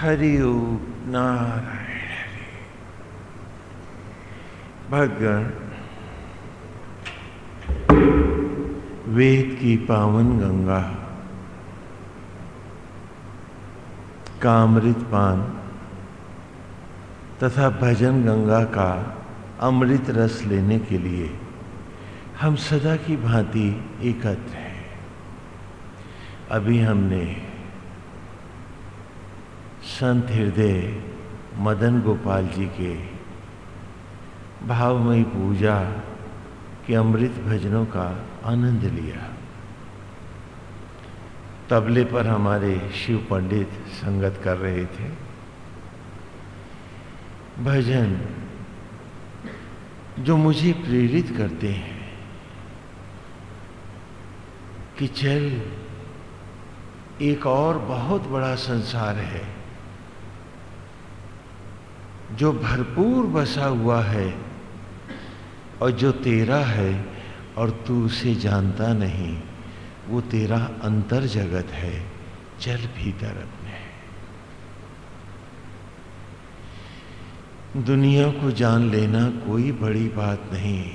हरि नारायण भगवान, वेद की पावन गंगा कामृत पान, तथा भजन गंगा का अमृत रस लेने के लिए हम सदा की भांति एकत्र हैं। अभी हमने संत हृदय मदन गोपाल जी के भावमयी पूजा के अमृत भजनों का आनंद लिया। तबले पर हमारे शिव पंडित संगत कर रहे थे। भजन जो मुझे प्रेरित करते हैं कि चल, एक और बहुत बड़ा संसार है। जो भरपूर बसा हुआ है और जो तेरा है और तू उसे जानता नहीं, वो तेरा अंतर जगत है चल भीतर अपने दुनिया को जान लेना कोई बड़ी बात नहीं।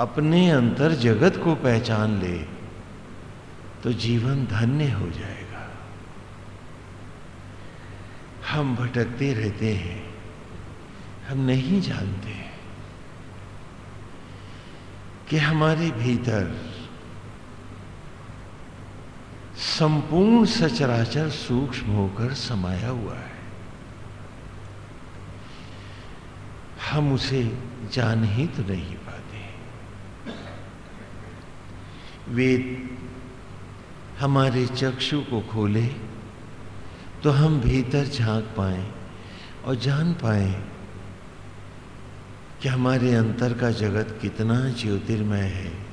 अपने अंतर जगत को पहचान ले तो जीवन धन्य हो जाएगा। हम भटकते रहते हैं। हम नहीं जानते कि हमारे भीतर संपूर्ण सचराचर सूक्ष्म होकर समाया हुआ है। हम उसे जान ही तो नहीं पाते। वेद हमारे चक्षु को खोले तो हम भीतर झाँक पाए और जान पाए कि हमारे अंतर का जगत कितना ज्योतिर्मय है,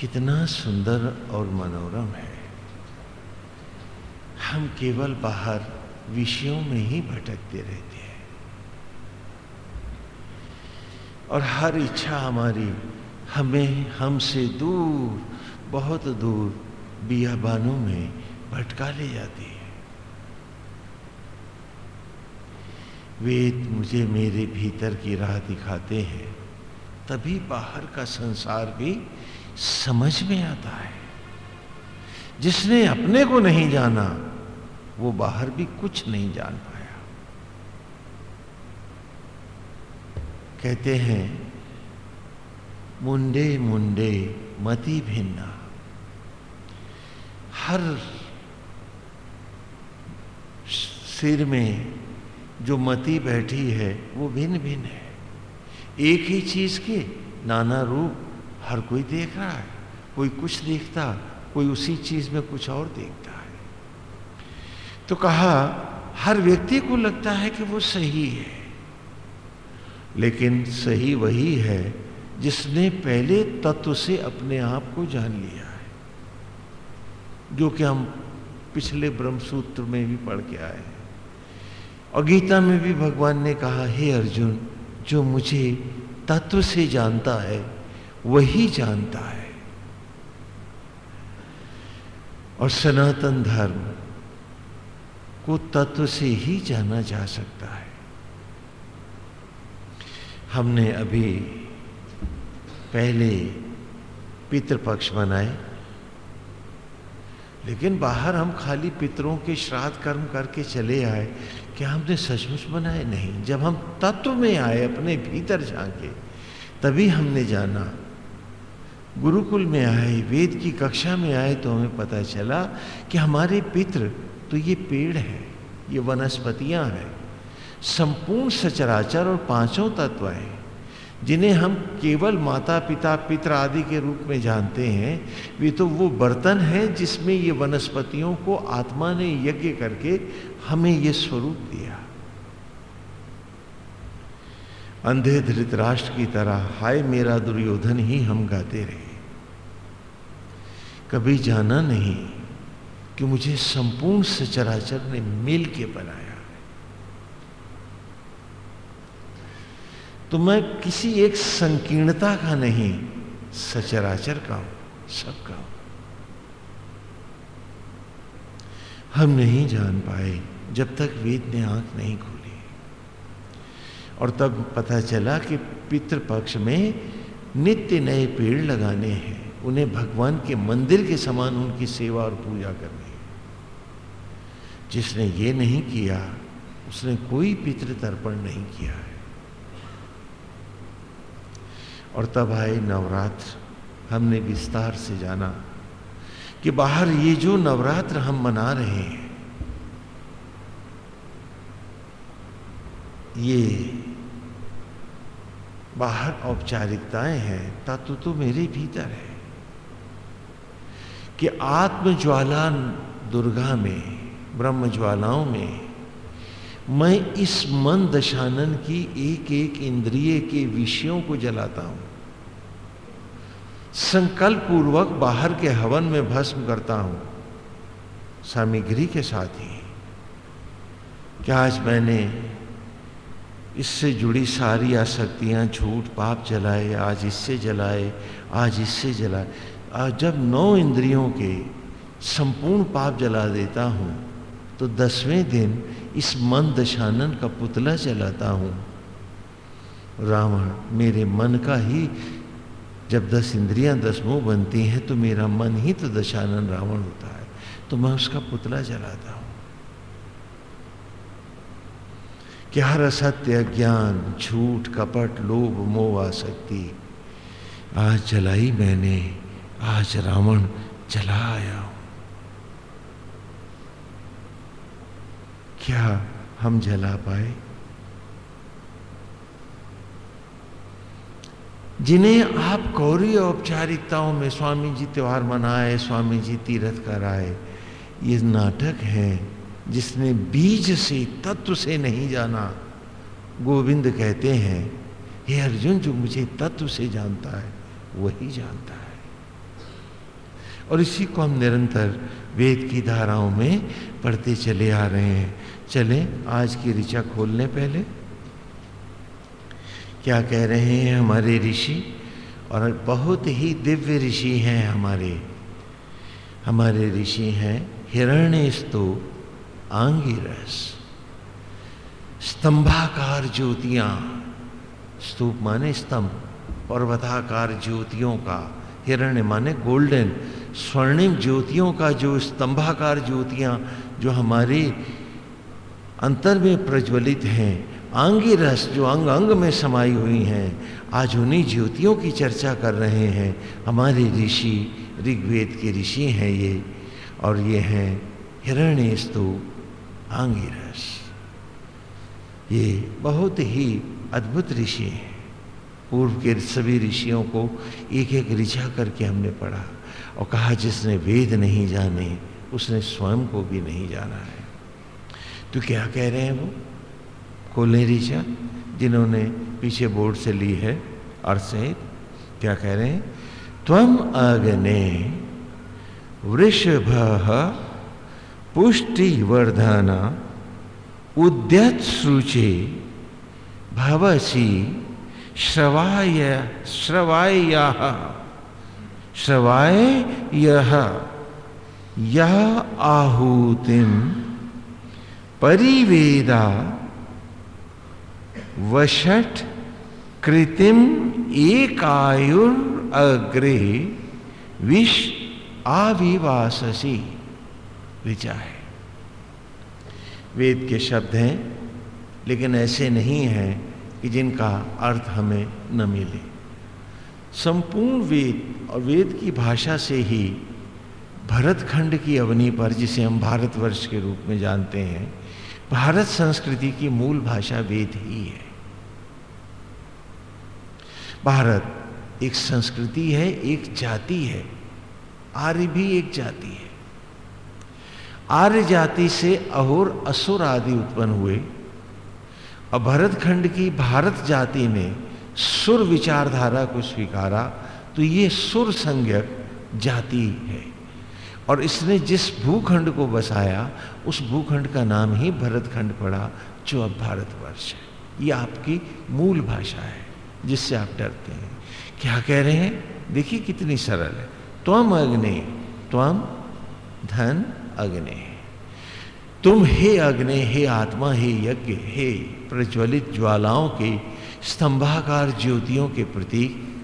कितना सुंदर और मनोरम है। हम केवल बाहर विषयों में ही भटकते रहते हैं। और हर इच्छा हमारी हमें हमसे दूर, बहुत दूर बियाबानों में भटका ले जाती है। वेद मुझे मेरे भीतर की राह दिखाते हैं। तभी बाहर का संसार भी समझ में आता है। जिसने अपने को नहीं जाना, वो बाहर भी कुछ नहीं जान पाया। कहते हैं, मुंडे मुंडे, मति भिन्ना। हर सिर में जो मति बैठी है, वो भिन्न भिन्न है। एक ही चीज़ के नाना रूप हर कोई देख रहा है। कोई कुछ देखता, कोई उसी चीज़ में कुछ और देखता है। तो कहा, हर व्यक्ति को लगता है कि वो सही है। लेकिन सही वही है, जिसने पहले तत्व से अपने आप को जान लिया है। जो कि हम पिछले ब्रह्मसूत्र में भी पढ़ के आए हैं। और गीता में भी भगवान ने कहा, हे अर्जुन, जो मुझे तत्व से जानता है, वही जानता है। और सनातन धर्म को तत्व से ही जाना जा सकता है। हमने अभी पहले पितृपक्ष मनाए लेकिन बाहर हम खाली पितरों के श्राद्ध कर्म करके चले आए। क्या हमने सचमुच बनाए नहीं। जब हम तत्व में आए, अपने भीतर झांके तभी हमने जाना। गुरुकुल में आए, वेद की कक्षा में आए तो हमें पता चला कि हमारे पितृ तो ये पेड़ है, ये वनस्पतियाँ हैं। संपूर्ण सचराचर और पाँचों तत्व हैं। जिन्हें हम केवल माता पिता पित्र आदि के रूप में जानते हैं, वे तो वो बर्तन है जिसमें ये वनस्पतियों को आत्मा ने यज्ञ करके हमें ये स्वरूप दिया। अंधे धृतराष्ट्र की तरह, हाय मेरा दुर्योधन, ही हम गाते रहे। कभी जाना नहीं कि मुझे संपूर्ण सचराचर ने मिल के बनाया। तो मैं किसी एक संकीर्णता का नहीं, सचराचर का हूँ सबका हूँ। हम नहीं जान पाए जब तक वेद ने आँख नहीं खोली। और तब पता चला कि पितृपक्ष में नित्य नए पेड़ लगाने हैं, उन्हें भगवान के मंदिर के समान उनकी सेवा और पूजा करनी है। जिसने ये नहीं किया, उसने कोई पितृ तर्पण नहीं किया है। और तब आए नवरात्र। हमने विस्तार से जाना कि बाहर ये जो नवरात्र हम मना रहे हैं, ये बाहर औपचारिकताएँ हैं, तत्व तो मेरे भीतर है कि आत्म ज्वाला दुर्गा में ब्रह्म ज्वालाओं में, मैं इस मन दशानन की एक एक इंद्रिय के विषयों को जलाता हूँ। संकल्प पूर्वक बाहर के हवन में भस्म करता हूँ। सामग्री के साथ ही। क्या आज मैंने इससे जुड़ी सारी आसक्तियाँ झूठ पाप जलाए, आज इससे जलाए, आज इससे जलाए। आज जब नौ इंद्रियों के संपूर्ण पाप जला देता हूँ तो दसवें दिन इस मन दशानन का पुतला जलाता हूँ। रावण, मेरे मन का ही जब दस इंद्रियाँ दस मुँह बनती हैं तो मेरा मन ही तो दशानन रावण होता है। तो मैं उसका पुतला जलाता हूँ। क्या हर असत्य ज्ञान, झूठ, कपट, लोभ, मोह, आसक्ति? आज जलाई मैंने, आज रावण जला आया हूँ। क्या हम जला पाए? जिन्हें आप कौरी औपचारिकताओं में स्वामी जी त्योहार मनाए स्वामी जी तीर्थ कराए, ये नाटक है जिसने बीज से, तत्व से नहीं जाना। गोविंद कहते हैं, हे अर्जुन, जो मुझे तत्व से जानता है, वही जानता है। और इसी को हम निरंतर वेद की धाराओं में पढ़ते चले आ रहे हैं। चले, आज की ऋचा खोलने पहले। क्या कह रहे हैं हमारे ऋषि? और बहुत ही दिव्य ऋषि हैं हमारे। हमारे ऋषि हैं हिरण्य स्तो आंगिरस, स्तंभाकार ज्योतियाँ, स्तूप माने स्तंभ, पर्वताकार ज्योतियों का, हिरण्य माने गोल्डन, स्वर्णिम ज्योतियों का जो स्तंभाकार ज्योतियाँ, जो हमारे अंतर में प्रज्वलित हैं आंगी रस जो अंग अंग में समाई हुई हैं, आज उन्हीं ज्योतियों की चर्चा कर रहे हैं। हमारे ऋषि, ऋग्वेद के ऋषि हैं ये, और ये हैं हिरण्य स्तु आंगी रस। ये बहुत ही अद्भुत ऋषि हैं। पूर्व के सभी ऋषियों को एक एक ऋचा करके हमने पढ़ा, और कहा जिसने वेद नहीं जाने, उसने स्वयं को भी नहीं जाना है। तो क्या कह रहे हैं वो? कोले ऋचा जिन्होंने पीछे बोर्ड से ली है और से क्या कह रहे हैं? त्वम अग्ने वृषभ पुष्टि वर्धना उद्यत सूचे भवसी श्रवाय श्रवाय श्रवाय यह यह आहूतिम परिवेदा वशट कृतिम एक अग्रे विष आविवासी ऋचा है। वेद के शब्द हैं, लेकिन ऐसे नहीं हैं कि जिनका अर्थ हमें न मिले। संपूर्ण वेद और वेद की भाषा से ही भरत खंड की अवनी पर, जिसे हम भारतवर्ष के रूप में जानते हैं भारत संस्कृति की मूल भाषा वेद ही है। भारत एक संस्कृति है, एक जाति है, आर्य भी एक जाति है। आर्य जाति से अहोर असुर आदि उत्पन्न हुए। और भरत खंड की भारत जाति ने सुर विचारधारा को स्वीकारा तो ये सुर संज्ञक जाति है। और इसने जिस भूखंड को बसाया, उस भूखंड का नाम ही भरतखंड पड़ा, जो अब भारतवर्ष है। ये आपकी मूल भाषा है, जिससे आप डरते हैं। क्या कह रहे हैं? देखिए कितनी सरल है। त्वम अग्नि, त्वम धन अग्नि। तुम हे अग्नि, हे आत्मा, हे यज्ञ, हे प्रज्वलित ज्वालाओं के, स्तंभाकार ज्योतियों के प्रतीक।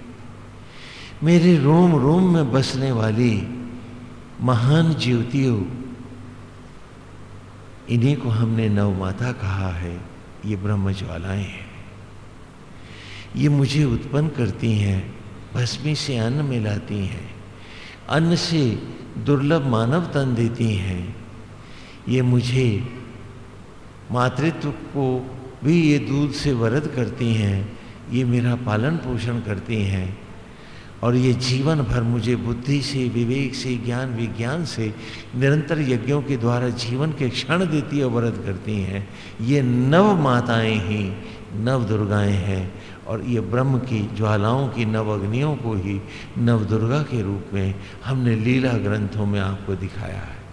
मेरे रोम रोम में बसने वाली महान ज्योतियों, इन्हीं को हमने नवमाता कहा है, ये ब्रह्म ज्वालाएँ हैं। ये मुझे उत्पन्न करती हैं, भस्मी से अन्न मिलाती हैं, अन्न से दुर्लभ मानव तन देती हैं। ये मुझे मातृत्व को भी ये दूध से वरद करती हैं, ये मेरा पालन पोषण करती हैं। और ये जीवन भर मुझे बुद्धि से, विवेक से, ज्ञान, विज्ञान से निरंतर यज्ञों के द्वारा जीवन के क्षण देती और वरद करती हैं। ये नव माताएँ ही, नव दुर्गाएँ हैं और ये ब्रह्म की ज्वालाओं की, नव अग्नियों को ही नव दुर्गा के रूप में हमने लीला ग्रंथों में आपको दिखाया है।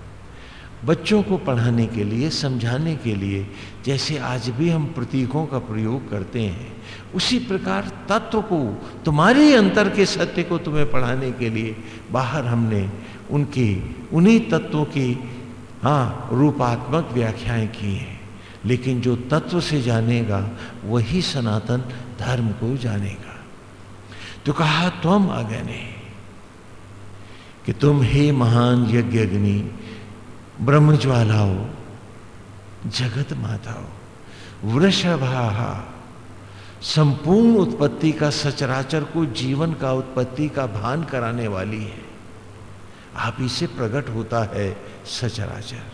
बच्चों को पढ़ाने के लिए, समझाने के लिए जैसे आज भी हम प्रतीकों का प्रयोग करते हैं उसी प्रकार तत्व को, तुम्हारे अंतर के सत्य को तुम्हें पढ़ाने के लिए बाहर हमने उनके, उन्हीं तत्वों की हाँ रूपात्मक व्याख्याएँ की हैं। लेकिन जो तत्व से जानेगा, वही सनातन धर्म को जानेगा। तो कहा, तुम अगने, कि तुम हे महान यज्ञ अग्नि ब्रह्म ज्वालाओ जगत माताओ, वृषभा संपूर्ण उत्पत्ति का सचराचर को जीवन का उत्पत्ति का भान कराने वाली है। आप इसे प्रकट होता है सचराचर।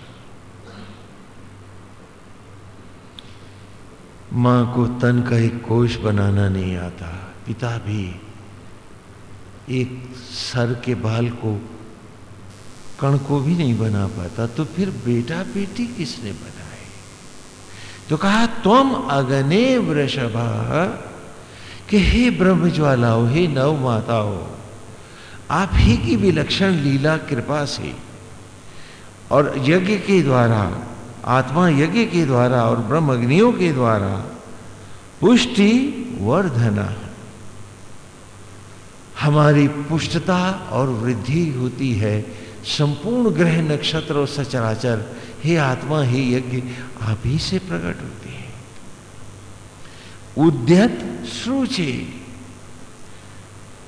माँ को तन का एक कोष बनाना नहीं आता। पिता भी एक सर के बाल को कण को भी नहीं बना पाता। तो फिर बेटा बेटी किसने बनाए तो कहा, तुम अगने वृषभ कि हे ब्रह्म ज्वालाओ हे नव माताओ आप ही की विलक्षण लीला कृपा से और यज्ञ के द्वारा, आत्मा यज्ञ के द्वारा और ब्रह्म अग्नियों के द्वारा पुष्टि वर्धना हमारी पुष्टता और वृद्धि होती है। संपूर्ण ग्रह नक्षत्र और सचराचर हे आत्मा, हे यज्ञ, आप ही से प्रकट होते हैं। उद्यत श्रुचे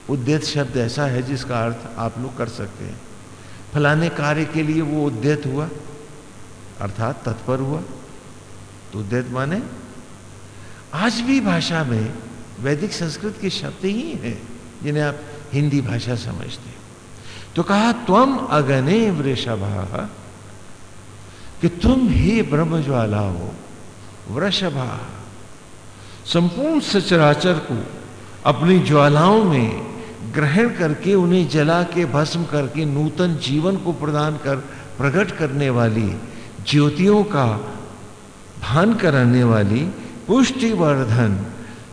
उद्यत शब्द ऐसा है जिसका अर्थ आप लोग कर सकते हैं। फलाने कार्य के लिए वो उद्यत हुआ, अर्थात तत्पर हुआ। तो उद्यत माने, आज भी भाषा में वैदिक संस्कृत के शब्द ही हैं, जिन्हें आप हिंदी भाषा समझते हैं। तो कहा तुम अगने वृषभ। कि तुम ही ब्रह्म ज्वाला हो, वृषभा। संपूर्ण सचराचर को अपनी ज्वालाओं में ग्रहण करके, उन्हें जला के, भस्म करके, नूतन जीवन को प्रदान कर, प्रकट करने वाली ज्योतियों का भान कराने वाली पुष्टिवर्धन,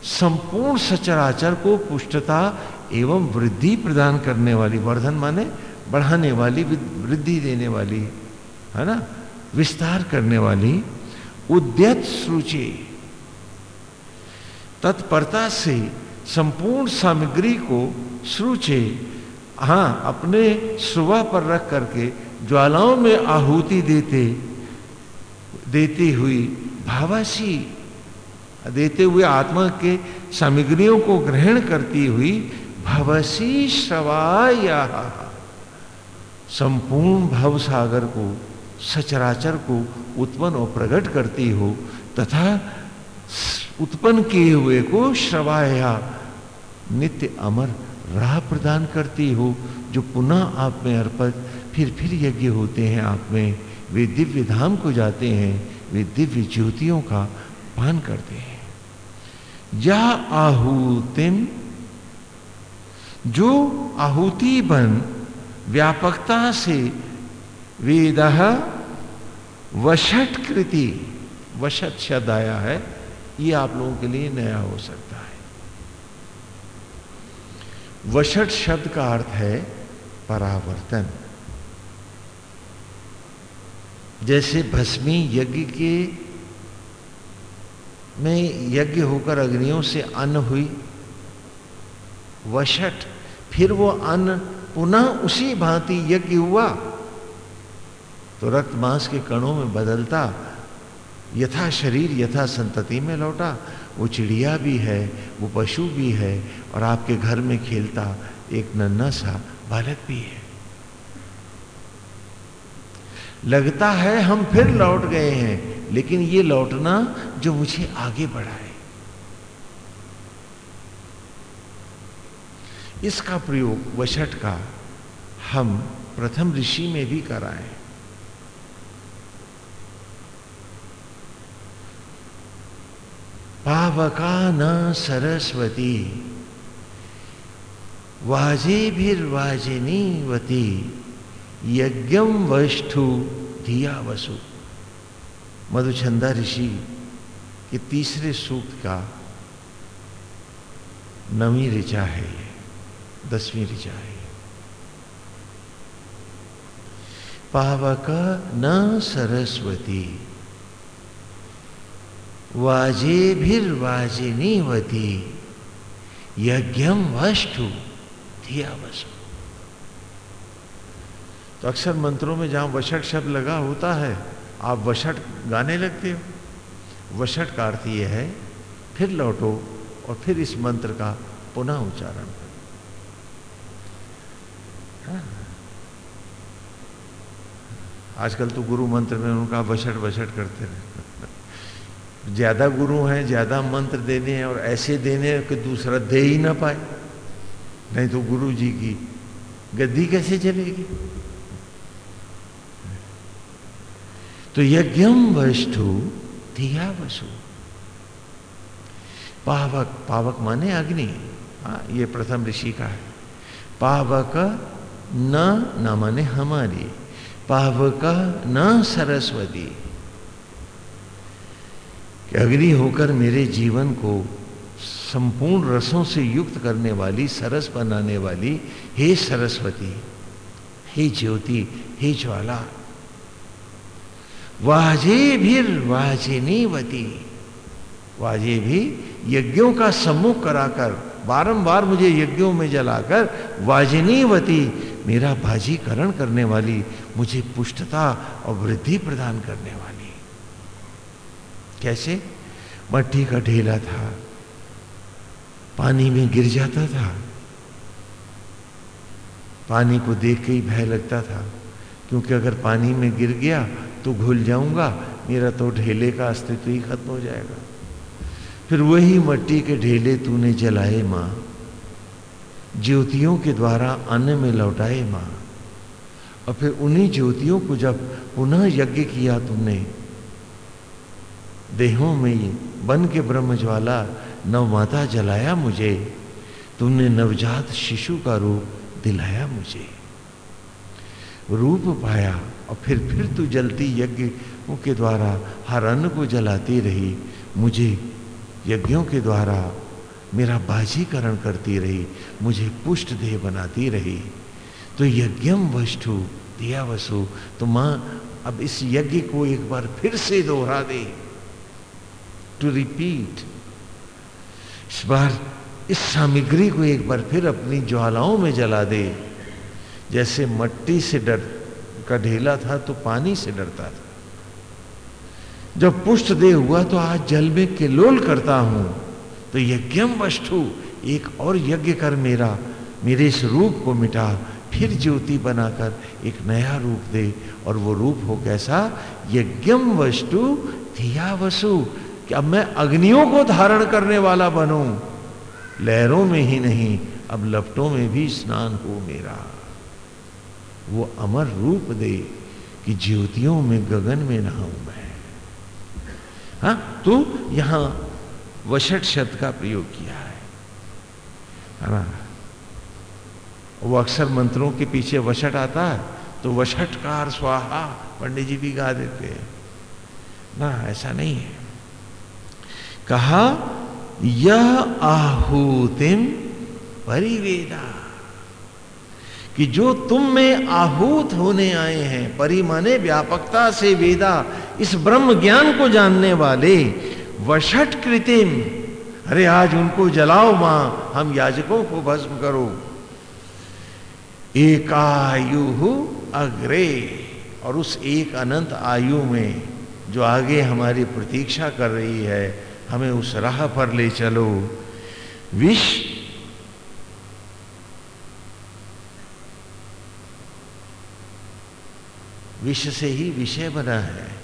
संपूर्ण सचराचर को पुष्टता एवं वृद्धि प्रदान करने वाली, वर्धन माने बढ़ाने वाली, वृद्धि देने वाली, है ना? विस्तार करने वाली उद्यत सूची। तत्परता से संपूर्ण सामग्री को सूचे हाँ अपने सुबह पर रख करके ज्वालाओं में आहुति देते, देती हुई भावासी, देते हुए आत्मा के सामग्रियों को ग्रहण करती हुई भवसी श्रवाया। संपूर्ण भव सागर को सचराचर को उत्पन्न और प्रकट करती हो, तथा उत्पन्न किए हुए को श्रवाया नित्य अमर राह प्रदान करती हो, जो पुनः आप में अर्पित फिर फिर यज्ञ होते हैं आप में। वे दिव्य धाम को जाते हैं, वे दिव्य ज्योतियों का पान करते हैं। या आहुतिम जो आहुति बन, व्यापकता से वेद वशट कृति वशट शब्द आया है, ये आप लोगों के लिए नया हो सकता है। वशट शब्द का अर्थ है परावर्तन। जैसे भस्मी यज्ञ के में यज्ञ होकर अग्नियों से अन्न हुई वशट फिर वो अन्न पुनः उसी भांति यज्ञ हुआ तो रक्त मांस के कणों में बदलता, यथा शरीर, यथा संतति में लौटा। वो चिड़िया भी है, वो पशु भी है और आपके घर में खेलता एक नन्ना सा बालक भी है। लगता है हम फिर लौट गए हैं, लेकिन ये लौटना जो मुझे आगे बढ़ाए। इसका प्रयोग वशट का हम प्रथम ऋषि में भी कराएँ। पावका न सरस्वती। वाजे वाजिनी वती यज्ञम वष्ठु धिया वसु मधुचंदा ऋषि के तीसरे सूक्त का नवी ऋचा है ये, दसवीं ऋचा है पावक न सरस्वती। वाजिनी वती यज्ञम वष्टु धिया वसु तो अक्सर मंत्रों में जहाँ वशट शब्द लगा होता है, आप वशट गाने लगते हो। वशट का अर्थ यह है, फिर लौटो और फिर इस मंत्र का पुनः उच्चारण करो। हाँ। आजकल तो गुरु मंत्र में उनका वशट वशट करते रहे। ज़्यादा गुरु हैं, ज़्यादा मंत्र देने हैं और ऐसे देने हैं कि दूसरा दे ही ना पाए। नहीं तो गुरु जी की गद्दी कैसे चलेगी? तो यज्ञम वस्तु दिया वसु पावक पावक माने अग्नि। हाँ ये प्रथम ऋषि का है। पावक न न माने हमारी। पावक न सरस्वती। कि अग्नि होकर मेरे जीवन को संपूर्ण रसों से युक्त करने वाली, सरस बनाने वाली, हे सरस्वती, हे ज्योति, हे ज्वाला, वाजे भी वाजिनी वती वाजे भी यज्ञों का सम्मुख कराकर, बारंबार मुझे यज्ञों में जलाकर वाजिनी वती मेरा भाजीकरण करने वाली, मुझे पुष्टता और वृद्धि प्रदान करने वाली। कैसे? मट्टी का ढेला था। पानी में गिर जाता था। पानी को देख के ही भय लगता था, क्योंकि अगर पानी में गिर गया तो घुल जाऊँगा, मेरा तो ढेले का अस्तित्व ही खत्म हो जाएगा। फिर वही मट्टी के ढेले तूने जलाए माँ। ज्योतियों के द्वारा अन्न में लौटाए माँ। और फिर उन्हीं ज्योतियों को जब पुनः यज्ञ किया तुमने देहों में बन के ब्रह्म ज्वाला नवमाता जलाया मुझे। तुमने नवजात शिशु का रूप दिलाया मुझे। रूप पाया और फिर फिर तू जलती यज्ञ के द्वारा, हर अन्न को जलाती रही। मुझे यज्ञों के द्वारा मेरा बाजीकरण करती रही, मुझे पुष्ट देह बनाती रही। तो यज्ञम वस्तु, दिया वसु तो माँ, अब इस यज्ञ को एक बार फिर से दोहरा दे। टू रिपीट इस बार इस सामग्री को एक बार फिर अपनी ज्वालाओं में जला दे। जैसे मट्टी से डर, का ढेला था तो पानी से डरता था। जब पुष्ट दे हुआ तो आज जल में किलोल करता हूँ। तो यज्ञम वस्तु, एक और यज्ञ कर मेरा। मेरे इस रूप को मिटा, फिर ज्योति बनाकर एक नया रूप दे। और वो रूप हो कैसा? यज्ञम वस्तु, धिया वसु। कि अब मैं अग्नियों को धारण करने वाला बनूं। लहरों में ही नहीं, अब लपटों में भी स्नान हो मेरा। वो अमर रूप दे कि ज्योतियों में गगन में नहाऊं मैं। हा तो यहाँ वशट शब्द का प्रयोग किया है। ना? वो अक्सर मंत्रों के पीछे वशट आता है तो वशटकार स्वाहा पंडित जी भी गा देते हैं। ना, ऐसा नहीं है। कहा, यह आहूतिम परिवेदा। कि जो तुम में आहूत होने आए हैं, परिमाने व्यापकता से वेदा, इस ब्रह्म ज्ञान को जानने वाले वशट कृतिम। अरे, आज उनको जलाओ माँ, हम याजकों को भस्म करो। एकायु अग्रे, और उस एक अनंत आयु में, जो आगे हमारी प्रतीक्षा कर रही है हमें उस राह पर ले चलो। विष विश्व से ही विषय बना है।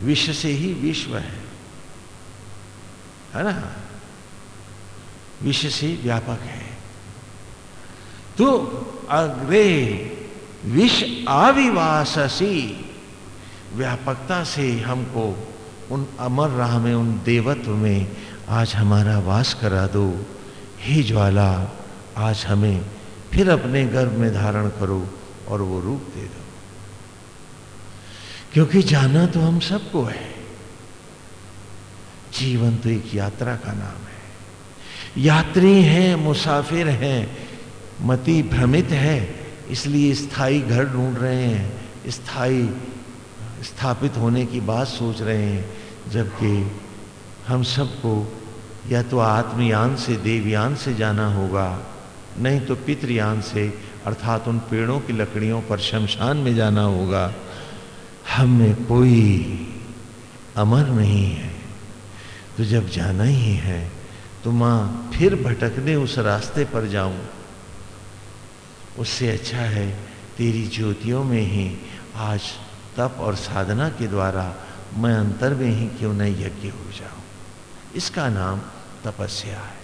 विश्व से ही विश्व है। है ना? विश्व से व्यापक है। तो अग्रे विष अविवासी व्यापकता से हमको उन अमर राह में, उन देवत्व में आज हमारा वास करा दो। हे ज्वाला, आज हमें फिर अपने गर्भ में धारण करो और वो रूप दे दो। क्योंकि जाना तो हम सबको है। जीवन तो एक यात्रा का नाम है। यात्री हैं, मुसाफिर हैं, मति भ्रमित है, इसलिए स्थायी घर ढूंढ रहे हैं स्थायी स्थापित होने की बात सोच रहे हैं। जबकि हम सबको या तो आत्मयान से, देवयान से जाना होगा, नहीं तो पितृयान से, अर्थात उन पेड़ों की लकड़ियों पर शमशान में जाना होगा। हम में कोई अमर नहीं है। तो जब जाना ही है तो माँ फिर भटकने उस रास्ते पर जाऊँ। उससे अच्छा है, तेरी ज्योतियों में ही आज तप और साधना के द्वारा मैं अंतर में ही क्यों न यज्ञ हो जाऊँ? इसका नाम तपस्या है।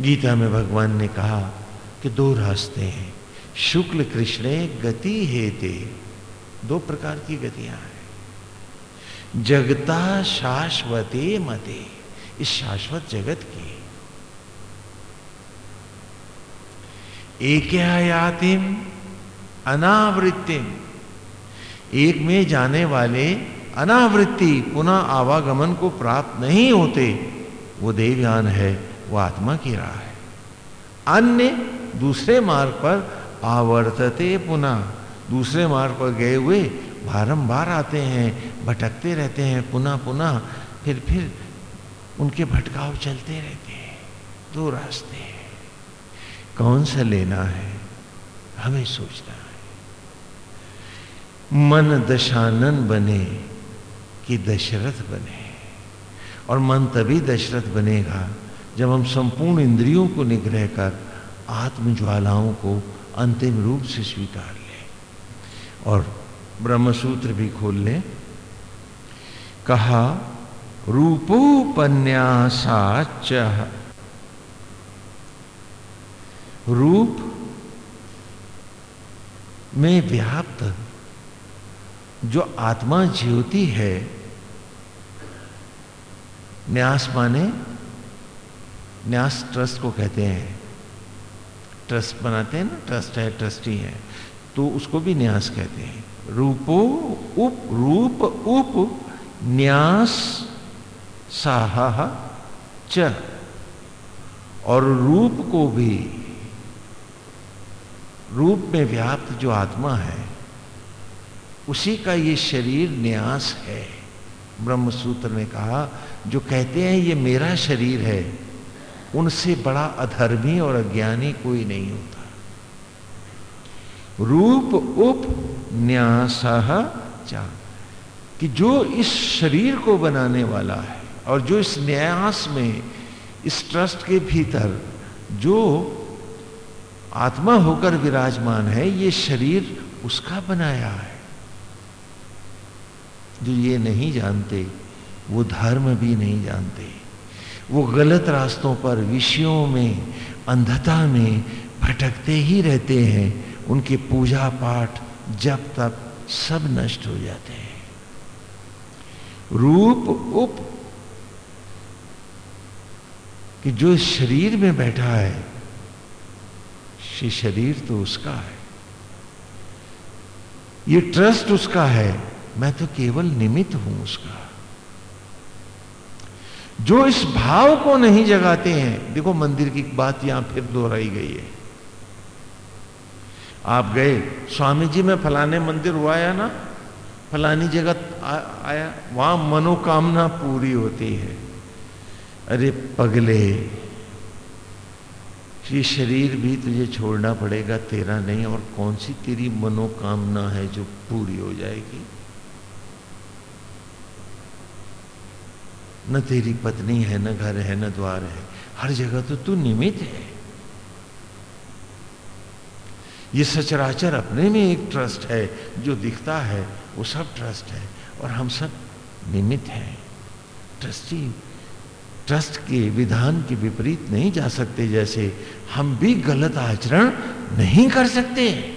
गीता में भगवान ने कहा कि दो रास्ते हैं। शुक्ल कृष्ण गति हेते दो प्रकार की गतियाँ हैं। जगता शाश्वते मते, इस शाश्वत जगत की। एक यातिम अनावृत्तिम। एक में जाने वाले अनावृत्ति पुनः आवागमन को प्राप्त नहीं होते। वो देवयान है, वो आत्मा की राह है। अन्य दूसरे मार्ग पर आवर्तते पुनः। दूसरे मार्ग पर गए हुए बारंबार आते हैं, भटकते रहते हैं, पुनः पुनः, फिर फिर उनके भटकाव चलते रहते हैं, दो रास्ते हैं। कौन सा लेना है? हमें सोचना है। मन दशानन बने कि दशरथ बने। और मन तभी दशरथ बनेगा जब हम संपूर्ण इंद्रियों को निग्रह कर आत्म ज्वालाओं को अंतिम रूप से स्वीकार लें। और ब्रह्मसूत्र भी खोल लें। कहा रूपोपन्यासाच रूप में व्याप्त जो आत्मा ज्योति है, न्यास माने, न्यास ट्रस्ट को कहते हैं। ट्रस्ट बनाते हैं ना, ट्रस्ट है, ट्रस्टी है तो उसको भी न्यास कहते हैं। रूपो उप, रूप उप, न्यास साहा च, और रूप को भी, रूप में व्याप्त जो आत्मा है उसी का ये शरीर न्यास है। ब्रह्म सूत्र ने कहा, जो कहते हैं ये मेरा शरीर है, उनसे बड़ा अधर्मी और अज्ञानी कोई नहीं होता। रूप उप न्यास चा कि जो इस शरीर को बनाने वाला है और जो इस न्यास में, इस ट्रस्ट के भीतर जो आत्मा होकर विराजमान है, ये शरीर उसका बनाया है। जो ये नहीं जानते, वो धर्म भी नहीं जानते। वो गलत रास्तों पर विषयों में, अंधता में भटकते ही रहते हैं। उनके पूजा पाठ जब तक सब नष्ट हो जाते हैं। रूप उप कि जो शरीर में बैठा है, शरीर तो उसका है। ये ट्रस्ट उसका है। मैं तो केवल निमित्त हूँ उसका। जो इस भाव को नहीं जगाते हैं, देखो मंदिर की बात यहाँ फिर दोहराई गई है। आप गए, स्वामी जी में फलाने मंदिर हुआ है ना, फलानी जगह आया, वहाँ मनोकामना पूरी होती है। अरे पगले, ये शरीर भी तुझे छोड़ना पड़ेगा, तेरा नहीं, और कौन सी तेरी मनोकामना है जो पूरी हो जाएगी? न तेरी पत्नी है, न घर है, न द्वार है। हर जगह तो तू निमित है। ये सचराचर अपने में एक ट्रस्ट है, जो दिखता है, वो सब ट्रस्ट है, और हम सब निमित हैं। ट्रस्टी ट्रस्ट के विधान के विपरीत नहीं जा सकते, जैसे हम भी गलत आचरण नहीं कर सकते।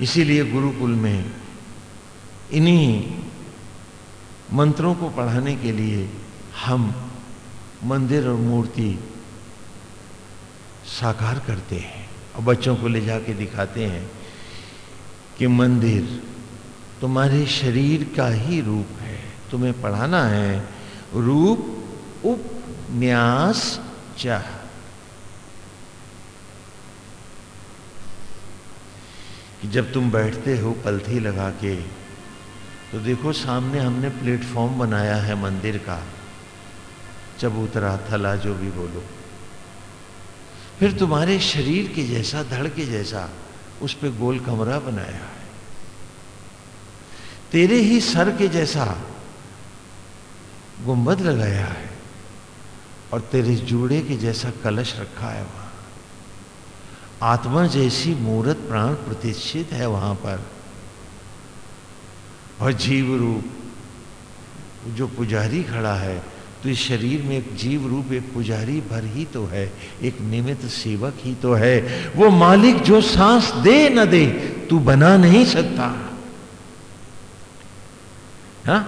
इसीलिए गुरुकुल में इन्हीं मंत्रों को पढ़ाने के लिए हम मंदिर और मूर्ति साकार करते हैं और बच्चों को ले जाके दिखाते हैं कि मंदिर तुम्हारे शरीर का ही रूप है, तुम्हें पढ़ाना है। रूप उपन्यास चाह। कि जब तुम बैठते हो पलथी लगा के तो देखो, सामने हमने प्लेटफॉर्म बनाया है मंदिर का। चबूतरा थला, जो भी बोलो। फिर तुम्हारे शरीर के जैसा, धड़ के जैसा, उस पर गोल कमरा बनाया है। तेरे ही सर के जैसा गुंबद लगाया है, और तेरे जूड़े के जैसा कलश रखा है वहाँ। आत्मा जैसी मूर्त प्राण प्रतिष्ठित है वहाँ पर। और जीव रूप। जो पुजारी खड़ा है तो इस शरीर में एक जीव रूप, एक पुजारी भर ही तो है, एक निमित सेवक ही तो है। वो मालिक जो सांस दे न दे, तू बना नहीं सकता। हा?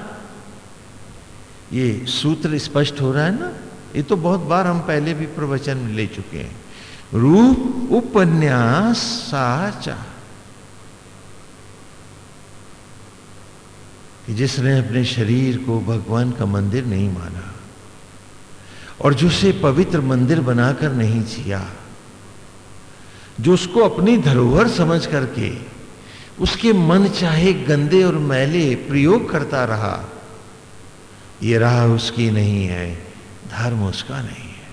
ये सूत्र स्पष्ट हो रहा है ना? ये तो बहुत बार हम पहले भी प्रवचन में ले चुके हैं। रूप उपन्यास साचा। कि जिसने अपने शरीर को भगवान का मंदिर नहीं माना और जो पवित्र मंदिर बनाकर नहीं जिया, जो उसको अपनी धरोहर समझ करके उसके मन चाहे गंदे और मैले प्रयोग करता रहा, ये राह उसकी नहीं है, धर्म उसका नहीं है।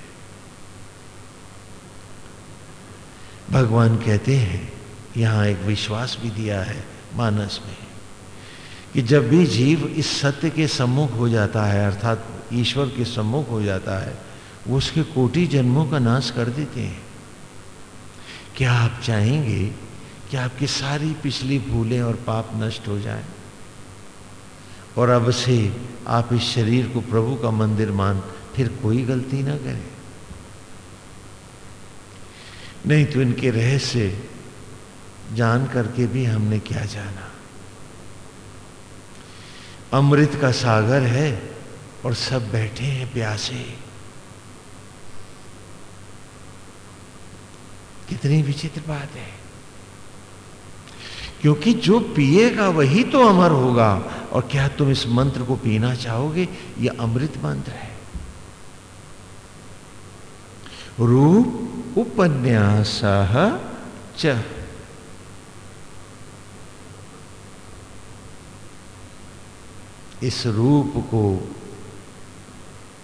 भगवान कहते हैं, यहाँ एक विश्वास भी दिया है मानस में। कि जब भी जीव इस सत्य के सम्मुख हो जाता है, अर्थात ईश्वर के सम्मुख हो जाता है, वो उसके कोटि जन्मों का नाश कर देते हैं। क्या आप चाहेंगे कि आपकी सारी पिछली भूलें और पाप नष्ट हो जाएँ? और अब से आप इस शरीर को प्रभु का मंदिर मान, फिर कोई गलती ना करें। नहीं तो इनके रहस्य जान करके भी हमने क्या जाना? अमृत का सागर है और सब बैठे हैं प्यासे। कितनी विचित्र बात है। क्योंकि जो पिएगा वही तो अमर होगा। और क्या तुम इस मंत्र को पीना चाहोगे? यह अमृत मंत्र है। रूप उपन्यास च इस रूप को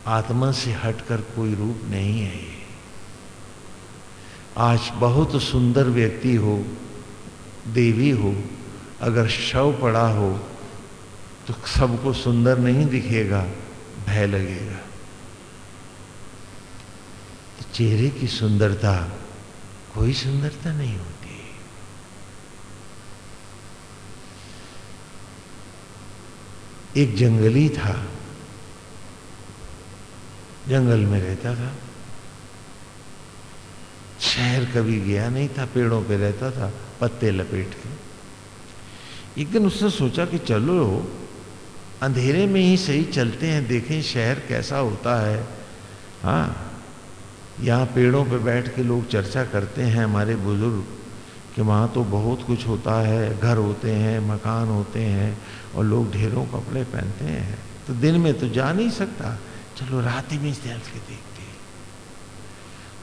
आत्मा से हटकर कोई रूप नहीं है आज बहुत सुंदर व्यक्ति हो, देवी हो, अगर शव पड़ा हो तो सबको सुंदर नहीं दिखेगा, भय लगेगा। तो चेहरे की सुंदरता, कोई सुंदरता नहीं होती एक जंगली था। जंगल में रहता था। शहर कभी गया नहीं था, पेड़ों पे रहता था, पत्ते लपेट के। एक दिन उसने सोचा कि चलो, अंधेरे में ही सही चलते हैं, देखें शहर कैसा होता है। हाँ यहाँ पेड़ों पे बैठ के लोग चर्चा करते हैं, हमारे बुज़ुर्ग, कि वहाँ तो बहुत कुछ होता है, घर होते हैं, मकान होते हैं और लोग ढेरों कपड़े पहनते हैं। तो दिन में तो जा नहीं सकता। चलो रात में चल के देखते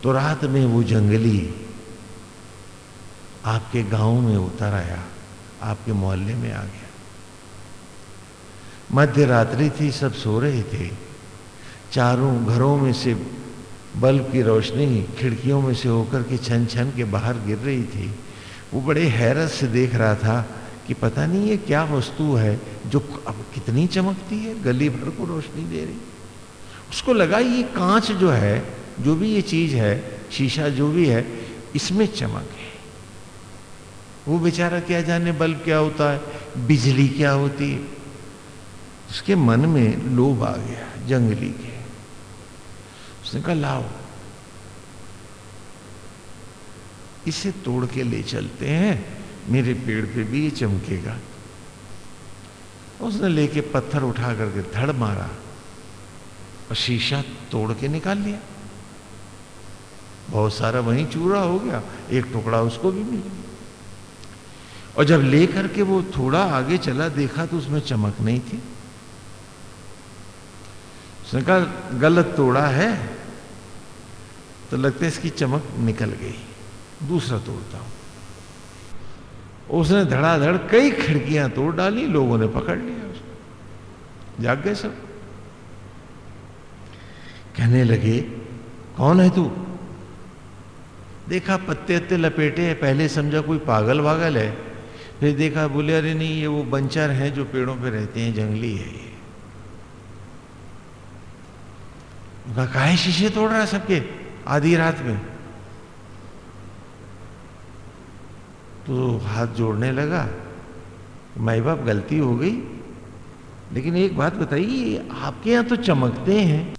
तो रात में वो जंगली आपके गाँव में उतर आया, आपके मोहल्ले में आ गया। मध्य रात्रि थी, सब सो रहे थे। चारों घरों में से बल्ब की रोशनी खिड़कियों में से होकर के छन छन के बाहर गिर रही थी। वो बड़े हैरत से देख रहा था कि पता नहीं ये क्या वस्तु है जो अब कितनी चमकती है, गली भर को रोशनी दे रही। उसको लगा ये कांच जो है, जो भी ये चीज़ है, शीशा जो भी है, इसमें चमक है। वो बेचारा क्या जाने बल्ब क्या होता है, बिजली क्या होती है। उसके मन में लोभ आ गया, जंगली के। उसने कहा, लाओ, इसे तोड़ के ले चलते हैं। मेरे पेड़ पे भी ये चमकेगा। उसने लेके पत्थर उठा करके धड़ मारा और शीशा तोड़ के निकाल लिया। बहुत सारा वहीं चूरा हो गया, एक टुकड़ा उसको भी मिल गया। और जब लेकर के वो थोड़ा आगे चला, देखा तो उसमें चमक नहीं थी। उसने कहा, गलत तोड़ा है। तो लगता है इसकी चमक निकल गई। दूसरा तोड़ता हूँ। उसने धड़ाधड़ कई खिड़कियाँ तोड़ डाली, लोगों ने पकड़ लिया उसको। जाग गए सब। कहने लगे, कौन है तू? देखा पत्ते अत्ते लपेटे हैं, पहले समझा कोई पागल वागल है। फिर देखा बोले, अरे नहीं, ये वो बंचर हैं जो पेड़ों पे रहते हैं, जंगली है ये। कहा शीशे तोड़ रहा है सबके? आधी रात में। तो हाथ जोड़ने लगा। माई बाप गलती हो गई। लेकिन एक बात बताइए, आपके यहाँ तो चमकते हैं।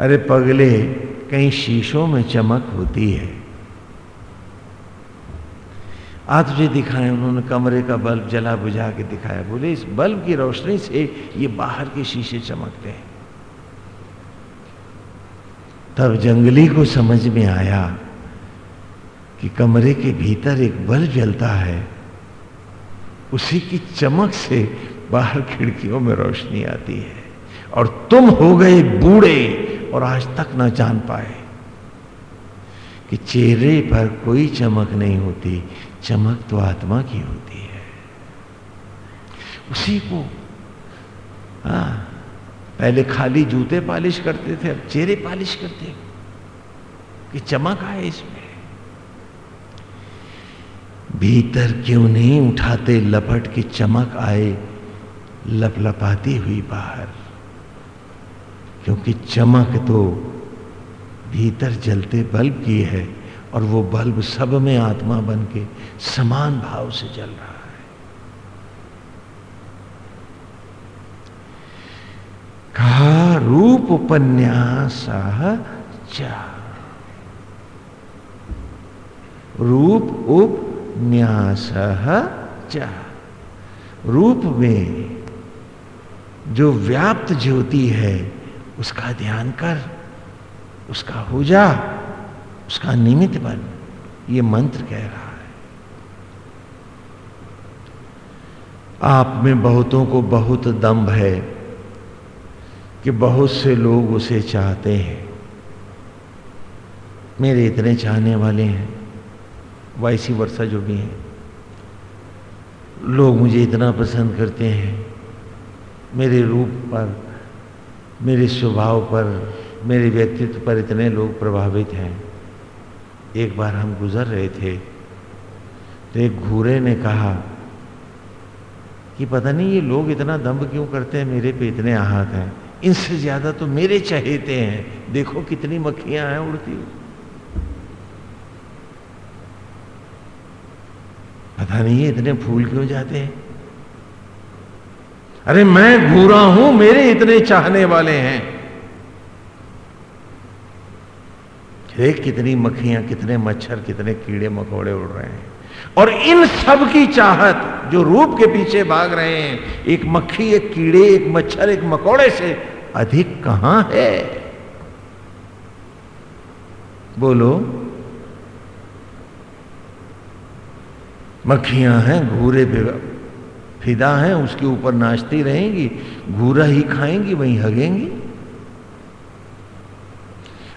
अरे पगले, कहीं शीशों में चमक होती है। आज तुझे दिखाए, उन्होंने कमरे का बल्ब जला बुझा के दिखाया। बोले, इस बल्ब की रोशनी से ये बाहर के शीशे चमकते हैं। तब जंगली को समझ में आया कि कमरे के भीतर एक बल्ब जलता है। उसी की चमक से बाहर खिड़कियों में रोशनी आती है। और तुम हो गए बूढ़े और आज तक ना जान पाए कि चेहरे पर कोई चमक नहीं होती, चमक तो आत्मा की होती है। उसी को, हा, पहले खाली जूते पालिश करते थे, अब चेहरे पालिश करते कि चमक आए इसमें। भीतर क्यों नहीं उठाते लपट की चमक आए, लपलपाती हुई बाहर। क्योंकि चमक तो भीतर जलते बल्ब की है और वो बल्ब सब में आत्मा बन के समान भाव से जल रहा है। कहा रूप उपन्यास रूप उपन्यास रूप में जो व्याप्त ज्योति है उसका ध्यान कर, उसका हो जा उसका निमित्त बन, ये मंत्र कह रहा है। आप में बहुतों को बहुत दम्भ है कि बहुत से लोग उसे चाहते हैं। मेरे इतने चाहने वाले हैं, वाइसी वर्षा जो भी हैं। लोग मुझे इतना पसंद करते हैं, मेरे रूप पर मेरे स्वभाव पर, मेरे व्यक्तित्व पर इतने लोग प्रभावित हैं। एक बार हम गुजर रहे थे तो एक घूरे ने कहा कि पता नहीं ये लोग इतना दम्भ क्यों करते हैं, मेरे पे इतने आहत हैं। इनसे ज़्यादा तो मेरे चहेते हैं। देखो कितनी मक्खियाँ हैं उड़ती पता नहीं ये इतने फूल क्यों जाते हैं? अरे मैं घूरा हूँ, मेरे इतने चाहने वाले हैं। देख कितनी मक्खियाँ, कितने मच्छर, कितने कीड़े मकोड़े उड़ रहे हैं। और इन सब की चाहत जो रूप के पीछे भाग रहे हैं, एक मक्खी, एक कीड़े, एक मच्छर, एक मकोड़े से अधिक कहाँ है? बोलो, मक्खियाँ हैं घूरे फिदा हैं, उसके ऊपर नाचती रहेंगी, घूरा ही खाएँगी, वहीं हगेंगी।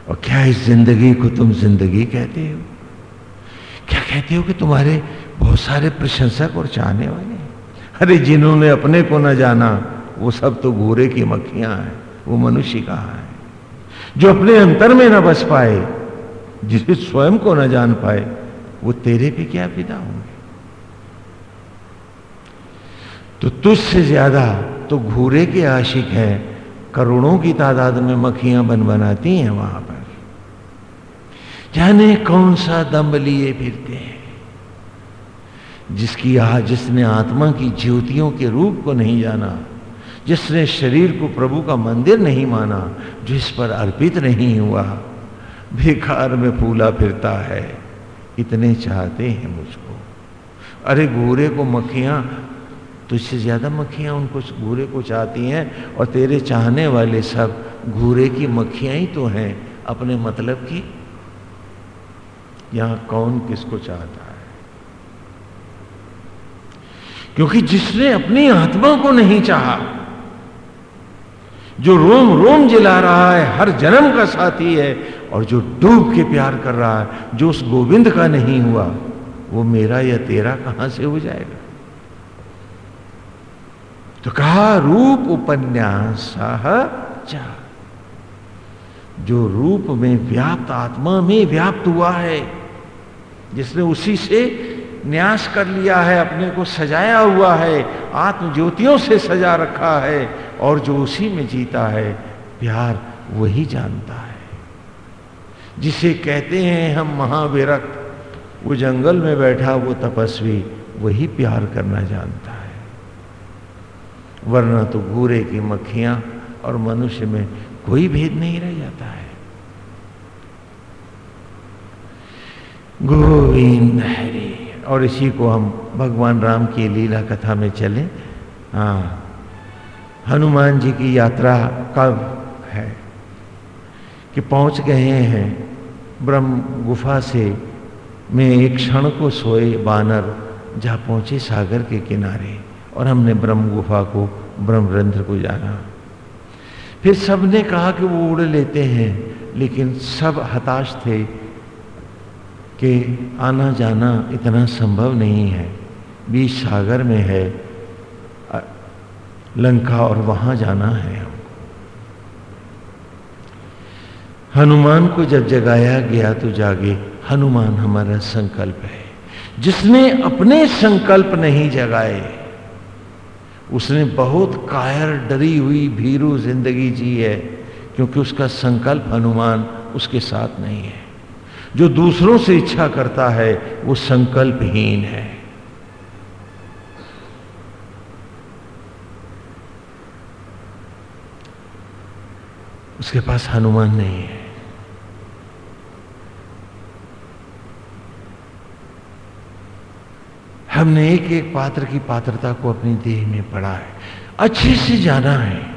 और क्या इस ज़िंदगी को तुम ज़िंदगी कहते हो? क्या कहते हो कि तुम्हारे बहुत सारे प्रशंसक और चाहने वाले अरे, जिन्होंने अपने को न जाना, वो सब तो घूरे की मक्खियाँ हैं, वो मनुष्य कहा है? जो अपने अंतर में न बस पाए, जिसे स्वयं को न जान पाए, वो तेरे पे क्या पिता होंगे? तो तुझसे ज़्यादा तो घूरे के आशिक है, करोड़ों की तादाद में मक्खियाँ बन बनाती हैं वहाँ पर। जाने कौन सा दम लिए फिरते हैं, जिसकी आ जिसने आत्मा की ज्योतियों के रूप को नहीं जाना, जिसने शरीर को प्रभु का मंदिर नहीं माना जो इस पर अर्पित नहीं हुआ बेकार में फूला फिरता है, इतने चाहते हैं मुझको। अरे घोरे को मक्खियाँ तुझसे ज़्यादा मक्खियाँ उनको घूरे को चाहती हैं और तेरे चाहने वाले सब घूरे की मक्खियाँ ही तो हैं, अपने मतलब की? यहाँ कौन किसको चाहता है? क्योंकि जिसने अपनी आत्मा को नहीं चाहा, जो रोम रोम जिला रहा है, हर जन्म का साथी है, और जो डूब के प्यार कर रहा है, जो उस गोविंद का नहीं हुआ, वो मेरा या तेरा कहाँ से हो जाएगा? तो कहा रूप उपन्यास जो रूप में व्याप्त आत्मा में व्याप्त हुआ है, जिसने उसी से न्यास कर लिया है, अपने को सजाया हुआ है आत्म ज्योतियों से सजा रखा है, और जो उसी में जीता है, प्यार वही जानता है। जिसे कहते हैं हम महाविरक्त, वो जंगल में बैठा वो तपस्वी, वही प्यार करना जानता है वरना तो घूरे की मक्खियाँ और मनुष्य में कोई भेद नहीं रह जाता है। गोविंद हरे। और इसी को हम भगवान राम की लीला कथा में चलें। हाँ हनुमान जी की यात्रा कब है कि पहुँच गए हैं ब्रह्म गुफा से। में एक क्षण को सोए बानर जहाँ पहुँचे सागर के किनारे। और हमने ब्रह्म गुफा को ब्रह्मरंध्र को जाना। फिर सबने कहा कि वो उड़ लेते हैं, लेकिन सब हताश थे कि आना जाना इतना संभव नहीं है। बीच सागर में है लंका और वहाँ जाना है हमको। हनुमान को जब जगाया गया तो जागे, हनुमान हमारा संकल्प है। जिसने अपने संकल्प नहीं जगाए उसने बहुत कायर डरी हुई भीरू ज़िंदगी जी है, क्योंकि उसका संकल्प हनुमान उसके साथ नहीं है। जो दूसरों से इच्छा करता है, वो संकल्पहीन है। उसके पास हनुमान नहीं है। हमने एक एक पात्र की पात्रता को अपनी देह में पढ़ा है। अच्छे से जाना है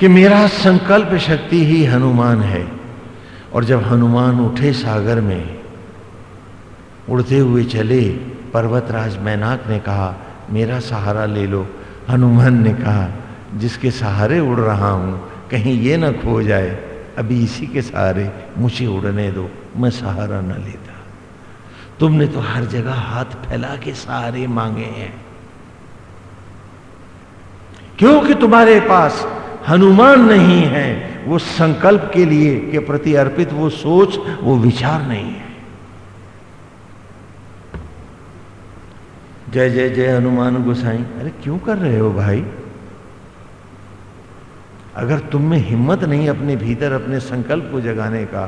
कि मेरा संकल्प शक्ति ही हनुमान है। और जब हनुमान उठे सागर में, उड़ते हुए चले, पर्वतराज मैनाक ने कहा, मेरा सहारा ले लो। हनुमान ने कहा, जिसके सहारे उड़ रहा हूँ, कहीं ये ना खो जाए। अभी इसी के सहारे मुझे उड़ने दो, मैं सहारा न लेता। तुमने तो हर जगह हाथ फैला के सहारे मांगे हैं। क्योंकि तुम्हारे पास हनुमान नहीं है, वो संकल्प के लिए के प्रति अर्पित वो सोच, वो विचार नहीं है। जय जय जय हनुमान गोसाई। अरे क्यों कर रहे हो भाई? अगर तुम में हिम्मत नहीं अपने भीतर अपने संकल्प को जगाने का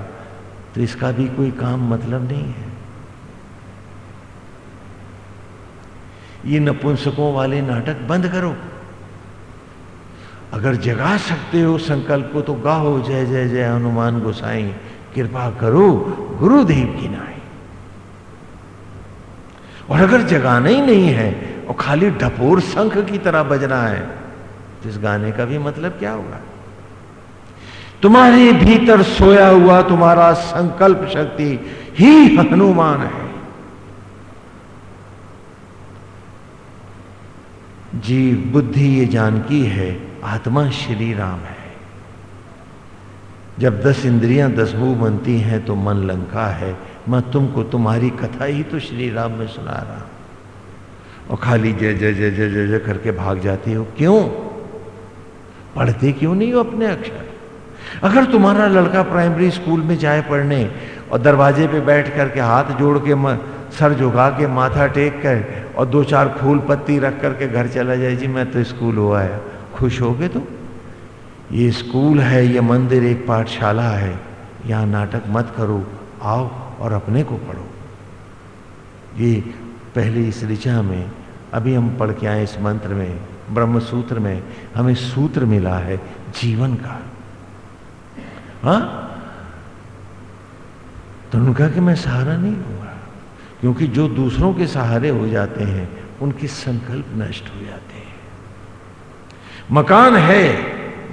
तो इसका भी कोई काम मतलब नहीं है। ये नपुंसकों वाले नाटक बंद करो। अगर जगा सकते हो संकल्प को तो गाहो जय जय जय, हनुमान गोसाई, कृपा करो, गुरुदेव की नाई। और अगर जगाना ही नहीं है, और खाली ढपोर शंख की तरह बजना है तो इस गाने का भी मतलब क्या होगा? तुम्हारे भीतर सोया हुआ तुम्हारा संकल्प शक्ति ही हनुमान है। जीव बुद्धि ये जानकी है, आत्मा श्री राम है। जब दस इंद्रियाँ, दस मुँह बनती हैं तो मन लंका है। मैं तुमको तुम्हारी कथा ही तो श्री राम में सुना रहा और खाली जय जय जय जय जय जय करके भाग जाती हो। क्यों? पढ़ते क्यों नहीं हो अपने अक्षर? अगर तुम्हारा लड़का प्राइमरी स्कूल में जाए पढ़ने और दरवाजे पे बैठ करके हाथ जोड़ के सर झुका के माथा टेक कर और दो चार फूल पत्ती रख करके घर चला जाए, जी, मैं तो स्कूल हो आया। खुश हो गए तुम? ये स्कूल है, ये मंदिर एक पाठशाला है। यहाँ नाटक मत करो। आओ और अपने को पढ़ो। ये पहले इस ऋचा में, अभी हम पढ़ के आए इस मंत्र में ब्रह्म सूत्र में, हमें सूत्र मिला है, जीवन का। हा? तो उनका कि मैं सहारा नहीं लूँगा। क्योंकि जो दूसरों के सहारे हो जाते हैं, उनके संकल्प नष्ट हो जाते हैं। मकान है,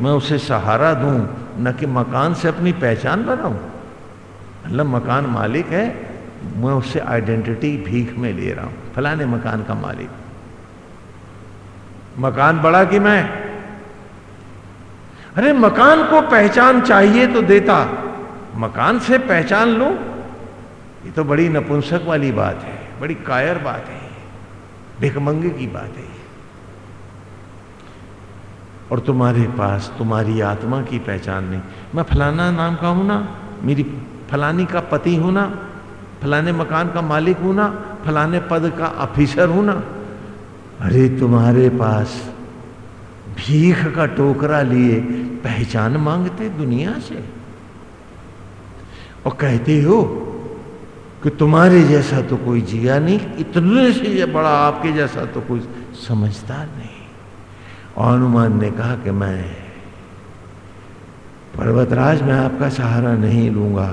मैं उसे सहारा दूँ, न कि मकान से अपनी पहचान बनाऊँ। मतलब मकान मालिक है, मैं उससे आइडेंटिटी भीख में ले रहा हूँ। फलाने मकान का मालिक। मकान बड़ा कि मैं? अरे, मकान को पहचान चाहिए तो देता। मकान से पहचान लो ये तो बड़ी नपुंसक वाली बात है, बड़ी कायर बात है, भिकमंगे की बात है। और तुम्हारे पास तुम्हारी आत्मा की पहचान नहीं। मैं फलाना नाम का हूँ ना, मेरी फलानी का पति हूँ ना, फलाने मकान का मालिक हूँ ना, फलाने पद का ऑफिसर हूँ ना। अरे तुम्हारे पास भीख का टोकरा लिए पहचान मांगते दुनिया से। और कहते हो कि तुम्हारे जैसा तो कोई जिया नहीं, इतने से बड़ा आपके जैसा तो कोई समझदार नहीं। और हनुमान ने कहा कि मैं पर्वतराज मैं आपका सहारा नहीं लूँगा,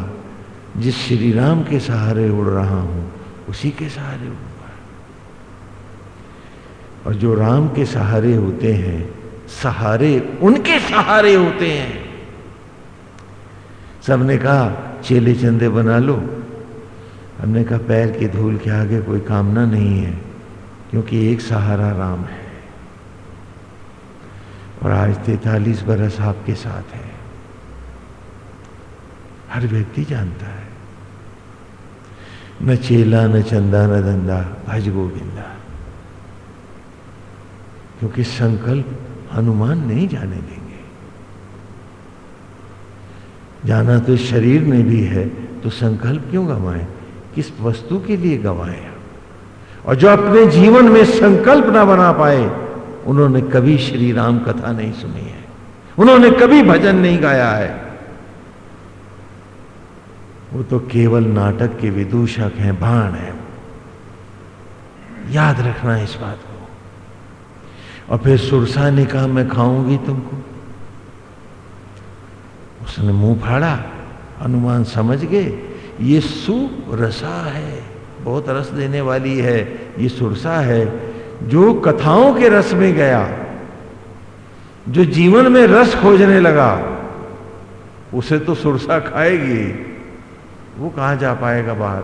जिस श्री राम के सहारे उड़ रहा हूँ, उसी के सहारे उड़ूँगा। और जो राम के सहारे होते हैं, सहारे उनके सहारे होते हैं। सबने कहा, चेले चंदे बना लो। हमने कहा, पैर की धूल के आगे कोई कामना नहीं है, क्योंकि एक सहारा राम है और आज तैतालीस बरस आपके साथ है। हर व्यक्ति जानता है। न चेला, न चंदा, न धंधा, भज गोविंदा। क्योंकि संकल्प हनुमान नहीं जाने देंगे। जाना तो शरीर में भी है तो संकल्प क्यों गवाए? किस वस्तु के लिए गवाए और जो अपने जीवन में संकल्प ना बना पाए, उन्होंने कभी श्री राम कथा नहीं सुनी है। उन्होंने कभी भजन नहीं गाया है। वो तो केवल नाटक के विदूषक हैं, भाण है। याद रखना इस बात को। और फिर सुरसा ने कहा मैं खाऊँगी तुमको। उसने मुँह फाड़ा अनुमान समझ गए ये सुरसा है। बहुत रस देने वाली है। ये सुरसा है, जो कथाओं के रस में गया, जो जीवन में रस खोजने लगा, उसे तो सुरसा खाएगी। वो कहाँ जा पाएगा बाहर?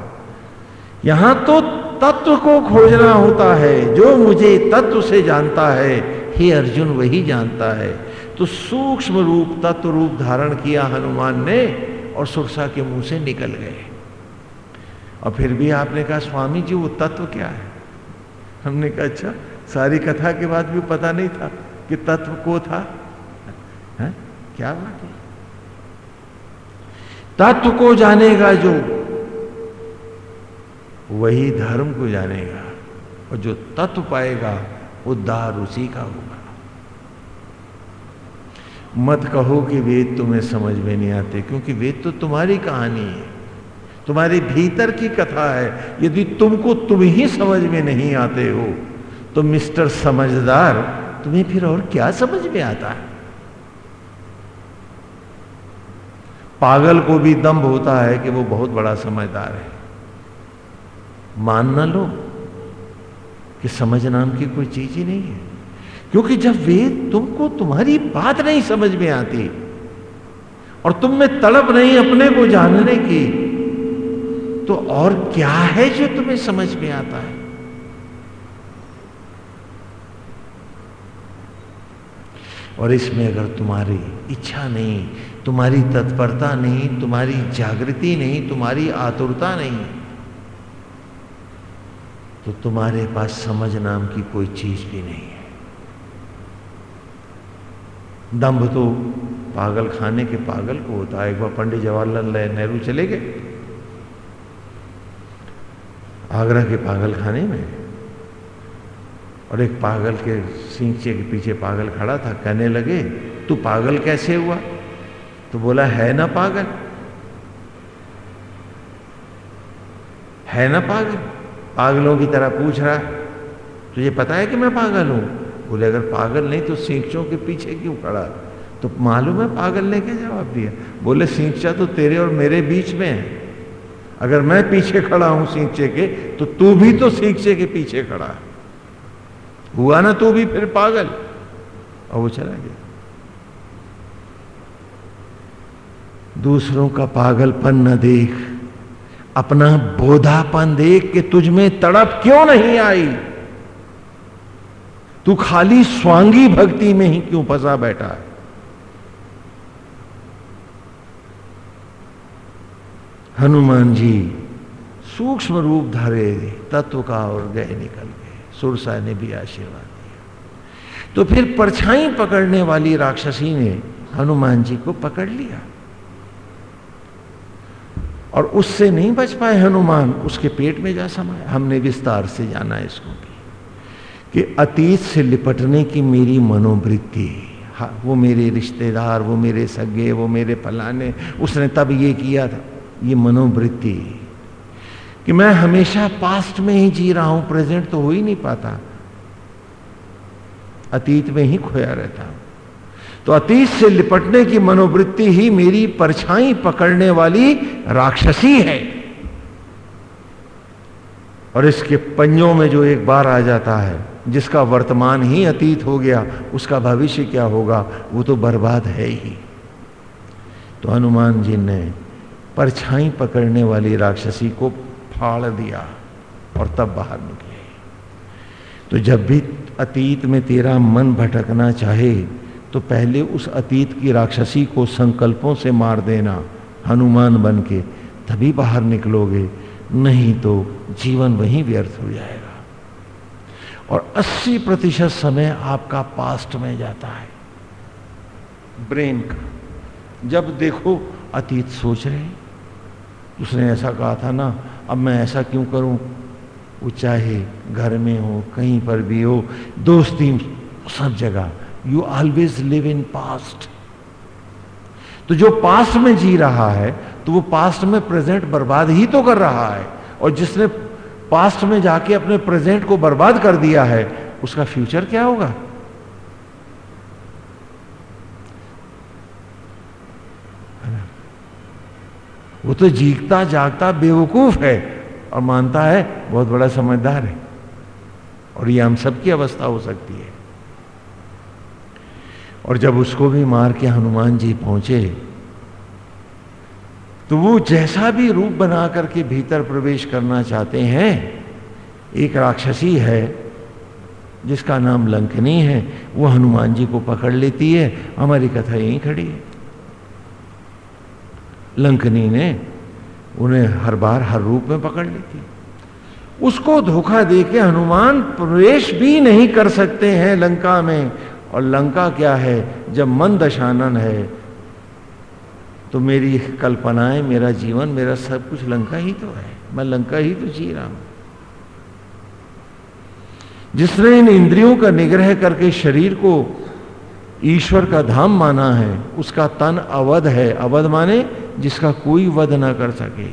यहाँ तो तत्व को खोजना होता है। जो मुझे तत्व से जानता है, हे अर्जुन वही जानता है। तो सूक्ष्म रूप, तत्व रूप धारण किया हनुमान ने और सुरसा के मुँह से निकल गए। और फिर भी आपने कहा, स्वामी जी, वो तत्व क्या है? हमने कहा अच्छा सारी कथा के बाद भी पता नहीं था कि तत्व को था। है? क्या बात है? तत्व को जानेगा जो, वही धर्म को जानेगा। और जो तत्व पाएगा उद्धार उसी का होगा। मत कहो कि वेद तुम्हें समझ में नहीं आते, क्योंकि वेद तो तुम्हारी कहानी है। तुम्हारे भीतर की कथा है। यदि तुमको तुम ही समझ में नहीं आते हो तो मिस्टर समझदार, तुम्हें फिर और क्या समझ में आता है? पागल को भी दम्भ होता है कि वो बहुत बड़ा समझदार है। मान ना लो कि समझ नाम की कोई चीज़ ही नहीं है। क्योंकि जब वेद तुमको तुम्हारी बात नहीं समझ में आती और तुम में तड़प नहीं अपने को जानने की तो और क्या है जो तुम्हें समझ में आता है? और इसमें अगर तुम्हारी इच्छा नहीं, तुम्हारी तत्परता नहीं, तुम्हारी जागृति नहीं, तुम्हारी आतुरता नहीं तो तुम्हारे पास समझ नाम की कोई चीज़ भी नहीं है। दंभ तो पागल खाने के पागल को होता है। एक बार पंडित जवाहरलाल नेहरू चले गए। आगरा के पागल खाने में। और एक पागल के सिंचे के पीछे पागल खड़ा था, कहने लगे, तू पागल कैसे हुआ? तो बोला, है ना पागल? है ना पागल? पागलों की तरह पूछ रहा, तुझे पता है कि मैं पागल हूँ? बोले, अगर पागल नहीं तो सिंचों के पीछे क्यों खड़ा तो मालूम है पागल ने क्या जवाब दिया? बोले, सिंचा तो तेरे और मेरे बीच में है। अगर मैं पीछे खड़ा हूँ सिंचे के तो तू भी तो सिंचे के पीछे खड़ा है। हुआ ना तू भी फिर पागल? और वो चला गया। दूसरों का पागलपन न देख, अपना बोधापन देख के तुझ में तड़प क्यों नहीं आई? तू खाली स्वांगी भक्ति में ही क्यों फंसा बैठा है? हनुमान जी, सूक्ष्म रूप धरे, तत्व का और गए निकल गए। सुरसा ने भी आशीर्वाद दिया। तो फिर परछाई पकड़ने वाली राक्षसी ने हनुमान जी को पकड़ लिया। और उससे नहीं बच पाए हनुमान, उसके पेट में जा समाया। हमने विस्तार से जाना इसको। कि अतीत से लिपटने की मेरी मनोवृत्ति हाँ वो मेरे रिश्तेदार, वो मेरे सगे, वो मेरे फलाने, उसने तब ये किया था, ये मनोवृत्ति। कि मैं हमेशा पास्ट में ही जी रहा हूँ प्रेजेंट तो हो ही नहीं पाता। अतीत में ही खोया रहता हूँ। तो अतीत से लिपटने की मनोवृत्ति ही मेरी परछाई पकड़ने वाली राक्षसी है। और इसके पंजों में जो एक बार आ जाता है जिसका वर्तमान ही अतीत हो गया, उसका भविष्य क्या होगा, वो तो बर्बाद है ही। तो हनुमान जी ने परछाई पकड़ने वाली राक्षसी को फाड़ दिया और तब बाहर निकले। तो जब भी अतीत में तेरा मन भटकना चाहे तो पहले उस अतीत की राक्षसी को संकल्पों से मार देना, हनुमान बन के तभी बाहर निकलोगे, नहीं तो जीवन वहीं व्यर्थ हो जाएगा। और 80 प्रतिशत समय आपका पास्ट में जाता है। ब्रेन का। जब देखो, अतीत सोच रहे उसने ऐसा कहा था ना, अब मैं ऐसा क्यों करूँ? वो चाहे घर में हो, कहीं पर भी हो, दोस्ती, सब जगह। You always live in past तो जो पास्ट में जी रहा है तो वो पास्ट में प्रेजेंट बर्बाद ही तो कर रहा है। और जिसने पास्ट में जाके अपने प्रेजेंट को बर्बाद कर दिया है, उसका फ्यूचर क्या होगा? वो तो जीतता जागता बेवकूफ़ है और मानता है, बहुत बड़ा समझदार है। और ये हम सबकी अवस्था हो सकती है। और जब उसको भी मार के हनुमान जी पहुँचे तो वो जैसा भी रूप बना करके भीतर प्रवेश करना चाहते हैं, एक राक्षसी है, जिसका नाम लंकनी है, वो हनुमान जी को पकड़ लेती है, हमारी कथा यहीं खड़ी है। लंकनी ने उन्हें हर बार हर रूप में पकड़ लेती उसको धोखा देके हनुमान प्रवेश भी नहीं कर सकते हैं लंका में। और लंका क्या है, जब मन दशानन है तो मेरी कल्पनाएँ, मेरा जीवन, मेरा सब कुछ लंका ही तो है। मैं लंका ही तो जी रहा हूँ। जिसने इन इंद्रियों का निग्रह करके शरीर को ईश्वर का धाम माना है, उसका तन अवध है। अवध माने जिसका कोई वध ना कर सके।